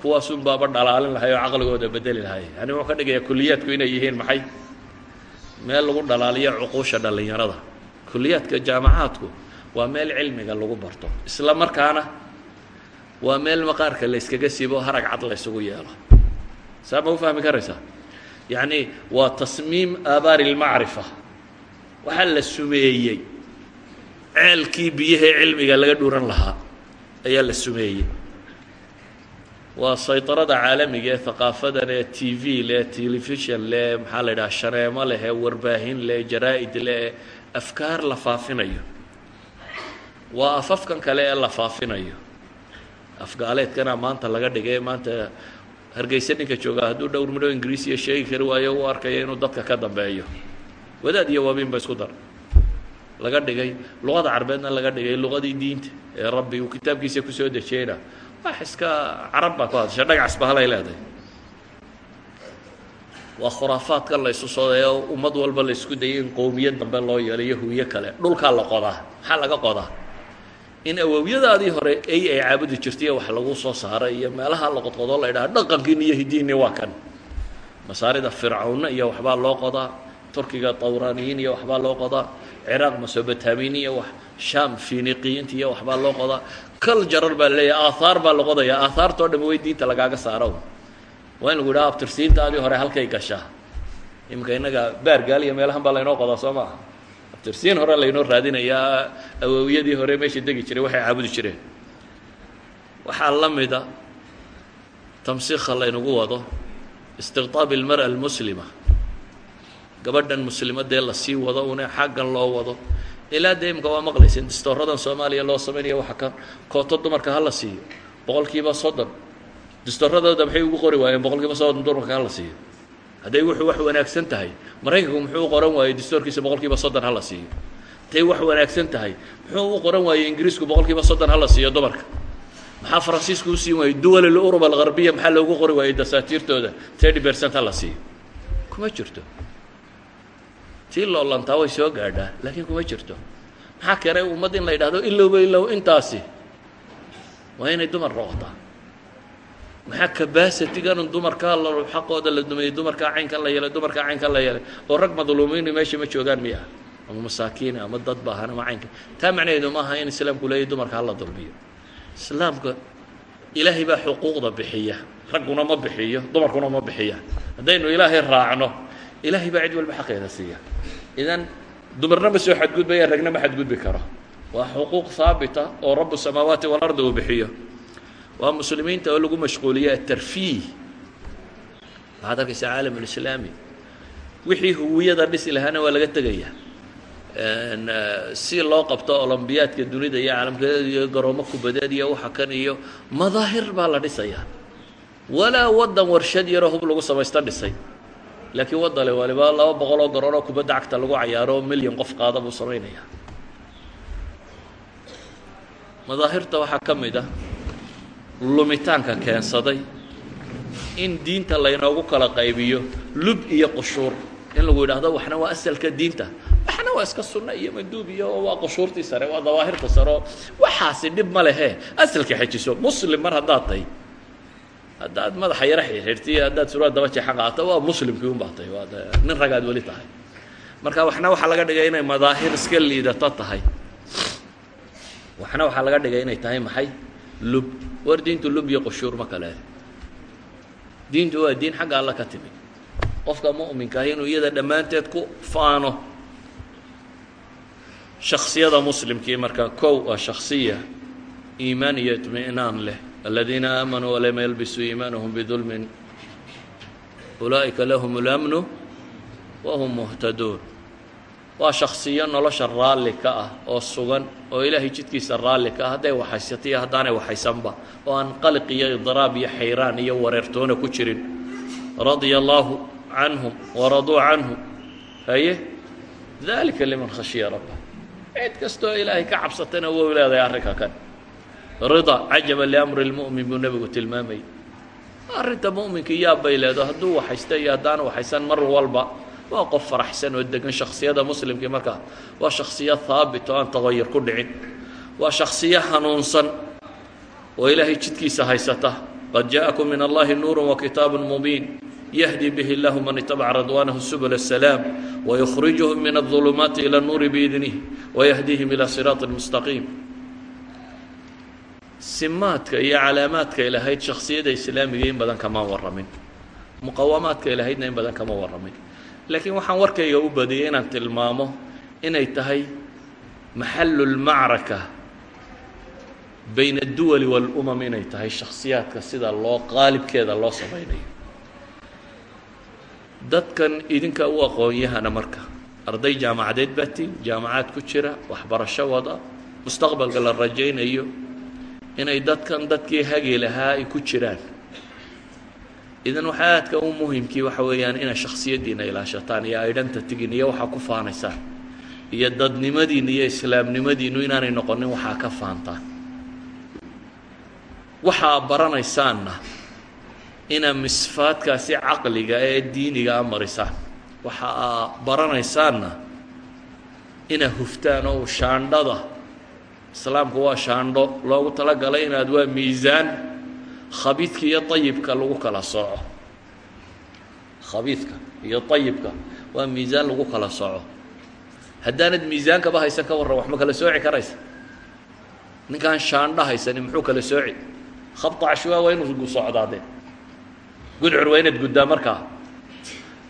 S1: Kuwaasun baaba dhalaalin lahay oo caqligooda bedeli lahay. Yani wuxuu ka dhigayaa kuliyaadku inay yihiin maxay? Meel lagu dhalaaliyo cuquusha dhallinyarada. Kuliyaadka jaamacaadku waa meel cilmiga lagu barto. Isla markaana waa meel maqaarka la sibo harag cad la yeelo. Saa ma u fahmi karaysaa yacni waa tasmiim aabaari lmacrifa waxaa la sumeeyey. Ceelkii biyahee cilmiga laga dhuran lahaa ayaa la sumeeyey. Waa sayطarada caalamiga ee ثaqaafadan ee t v leh telefishon leh maxaa leh warbaahin leh jaraa-id leh ee la faafinayo. Waa afafkan kale la faafinayo. Afgaaleedkana maanta laga dhigay maanta hargeysa ninka joogaa hadduu dhowr midho ingiriisiya sheegi kari waayo u arkaya inuu dadka ka dambeeyo. Wadaad iyo wabiin ba isku dar. Laga dhigay luqada carbeedna laga dhigay luqadii diinta ee rabbi uu kitaabkiisa ku soo dejiyeyna wax iska carab baa ku hadasha dhagacs ba halay leedahay waa khuraafaadkan la ysu ummad walba la dayay in qowmiyad dambe loo yeelayo huwiye kale. Dhulkaa la qodaa maxaa laga qodaa in awowyadaadii hore ay ay caabudi jirtay wax lagu soo saaray iyo meelaha la qodqodoo la idhaha dhaqankiini iyo hidiini waa kan. Masaarida fircawnna iyo waxbaa loo qodaa turkiga tawraaniyiin iyo waxbaa loo qodaa ciraaq masobotamiin iyo wax sham finiqiyiinta iyo waxbaa loo qodaa kal jarar baa leeyahay aahaar baa la qodayaa. Aahaartoo dham way diinta lagaaga saaro waa in lagu yidhaha abtirsiintaadii hore halkay gashaa. Iminka innaga baargaal iyo meelahan baa laynoo qodaa soo maaha abtirsiin hore laynoo raadinayaa awoowiyadii hore meesha degi jiray waxay caabudi jireen. Waxaa la mida tamsiikha laynagu wado istiqtaab ilmara almuslima. Gabadhan muslimadee la sii wado une xaggan loo wado. Ilaa dee imika waa maqlaysin distooradan soomaaliya loo samaynaya waxa ka kooto dumarka hala siiyo. Boqol soddon. Distooradooda maxay ugu qori waayeen? Boqol soddon dumarka hala siiyo hadday wuxuu wax wanaagsan tahay maraykanku muxuu u qoran waayey distoorkiisa boqol kiiba soddon hala siiyo. Hadday wax wanaagsan tahay muxuu u qoran waayey ingiriisku boqol kiiba soddon hala siiyo dumarka. Maxaa faransiisku u siin waayey duwal alurub algarbiya maxaa loogu qori waayey dasaatiirtooda thirty percent hala siiyo. Kuma jirto. Tii loolantaa way soo gaadhaa laakiin kuma jirto. Maxaa keenay ummad in la yidhahdo ilowba ilow intaasi. Waa inay dumar noqotaa maxaa cabasitigan dumarkaa xaqooda la dumeeyey dumarkaa caynkan la yeelay dumarkaa caynkan la yeelay? Oo rag madluumiini meesha ma joogaan miya? Ama masaakiina ama dad baahan ama caynka. Taa macnaheedu maaha in islaamku leeyahy dumarka hala dulmiyo. Islaamka ilaahay baa xuquuqda bixiya. Ragguna ma bixiyo dumarkuna ma bixiya. Haddaynu ilaahay raacno ilaahay baa cid walba xaqeeda siiya. Idan dumarna ma soo xadgudbaya ragna ma xadgudbi karo. Waa xuquuq haabita oo rabu samaawaati walardi uu bixiyo waa muslimiinta oo lagu mashquuliya atarfiih waxaad arkaysaa caalam ulislaami wixii huwiyada dhisi lahaana waa laga tegaya si loo qabto olombiyaadka dunida iyo caalamkeeda iyo garoomo kubadeed iyo waxa kan iyo madaahir baa la dhisayaa walaa waddan warshad yaroo hub lagu samaysto dhisay. Laakiin waddale waliba laba boqol oo garoon oo kubadda cagta lagu cayaaro milyan qof qaada buu samaynayaa madaahirta waxaa ka mid ah lumitaanka keensaday in diinta laynoogu kala qaybiyo lub iyo qushuur. In lagu yidhaahdo waxna waa asalka diinta. Waxna waa iska sunna iyo manduub iyo waa qushuurtii sare waa dawaahirta sare. Oo waxaasi dhib ma lehe. Asalka xejiso muslim mar haddaad tahay haddaad madaxa yaro xirxirtiy haddaad surwaal daba jeexan qaato waa muslimkii un baa tahay waa nin ragaad weli tahay. Marka waxna waxaa laga dhigay inay madaahir iska liidato tahay. Waxna waxaa laga dhigay inay tahay maxay? Lub war diintu lub iyo qushuur ma kale. Diintu waa diin xagga alla ka timid. Qofka mu'minka ahi inuu iyada dhammaanteed ku faano shaksiyada muslimkii marka kow waa shaksiya iimaan iyo itmi'naan leh. Aladiina aamanuu walam yalbisuu iimaanahum bidulmin ulaa'ika lahum اlamnu wahum muhtaduun waa shaksiyo nolosha raalli ka ah oo sugan oo ilaahay jidkiisa raalli ka ah. Hadday waxaysato iyo haddaanay waxaysanba oo aan qaliq iyo idraab iyo xayraan iyo wareertoona ku jirin. Radia allaahu canhum waraduu canhu. Haye? Dalika liman khashiya rabba cid kastoo ilaahay ka cabsatana wou leedahay arrinka kan. Rida cajaba liamri lmu'min buu nebigu tilmaamayay arrinta mu'minka yaabbay leedo hadduu waxaysta iyo haddaanu waxaysan mar walba waa qof faraxsan oo degan shaksiyada muslimkii markaa waa shaksiyo haabit oo aan tagayur ku dhicin waa shaksiyo hanuunsan oo ilaahay jidkiisa haysata qad jaaءakum min allahi nuuru wakitaabu mubiin yahdi bihi اllahu man itabaca radwaanahu subul الsalaam wayukhrijuhum min الظulumaati ilى الnuuri biidnih wayahdiihim ilى siraaطi mustaqiim simaadka iyo calaamaadkay lahayd shaksiyada islaamiga in badan kama warramin muqawamaadkay lahaydna in badan kama warramin laakiin waxaan warkayga u badiyay inaan tilmaamo inay tahay maxalu lmacraka bayna adduwali waalumam inay tahay shaksiyaadka sida loo qaalibkeeda loo samaynayo. Dadkan idinka u aqoon-yahana marka arday jaamacadeed baa tiin jaamacaad ku jira waxbarasho wada mustaqbalka la rajaynayo inay dadkan dadkii hagi lahaa ay ku jiraan idan waxaa aadka u muhimkii waxa weeyaan inay shaksiyaddiina ilaashataan iyo aydhanta tigin iyo waxaa ku faanaysaan iyo dadnimadiinna iyo islaamnimadiinnu inaanay noqonin waxaa ka faantaan. Waxaa baranaysaanna inaa misfaadkaasi caqliga ee diiniga a marisaan waxa aa baranaysaanna inaa huftaan oo shaandhada islaamku waa shaandho loogu talagalay inaad waa miisaan khabiidka iyo ayibka lagu kala sooco. Khabiidka iyo ayibka waa miisaan lagu kala sooco. Haddaanad miisaankaba haysan ka warran wax kala sooci karaysa. Ninkaan shaandho haysani muxuu kala sooci? Khabta cashwaa waa inuu socdaade. Gudcur waa inaad guddaa markaa.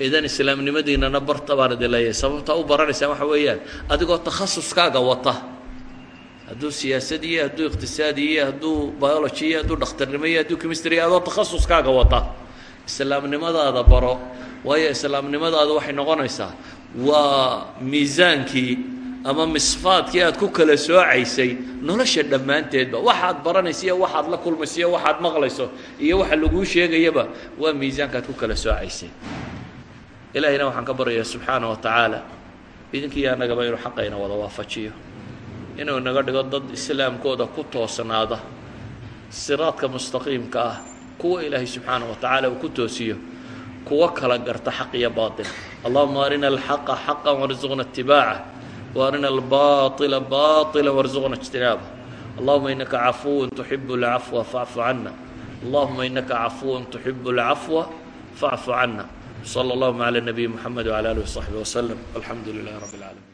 S1: Idan islaamnimadiinana barta baan idin leeyahay sababtaa u baranaysaan waxa weeyaan adigoo takhasuskaaga wata hadduu siyaasad iyo hadduu iqtisaadi iyo hadduu biology iyo hadduu dhakhtarnimo iyo hadduu chemistry adoo takhasuskaaga wata. Islaamnimadaada baro waayo islaamnimadaada waxay noqonaysaa waa miisaankii ama misfaadkii aad ku kala soocaysay nolosha dhammaanteedba. Waxaad baranaysa iyo waxaad la kulmayso iyo waxaad maqlayso iyo waxa laguu sheegayaba waa miisaankaad ku kala soocaysay. Ilaahayna waxaan ka baryayaa subxaana wa tacaala. Idinkiiyo annagaba inuu xaqayna wada waafajiyo inuu inaga dhigo dad islaamkooda ku toosnaada siraadka mustaqiimka ah kuwa ilaahay subxaana wa tacaala uu ku toosiyo kuwa kala garta xaq iyo baaطil allahuma arina alxaqa xaqa warzuqna اتibaaca وarina albaطila baطila warzuqna اجtinaaba allahuma inaka cafuw tuxib اlcafwa faacfu cana allahuma inaka cafuw tuxib اlcafwa faacfu cana slى اllahuma عlى nabiyi mxamed وعlى alih وصaxbi وsلم alxamdu lilah rab اlعaalamiin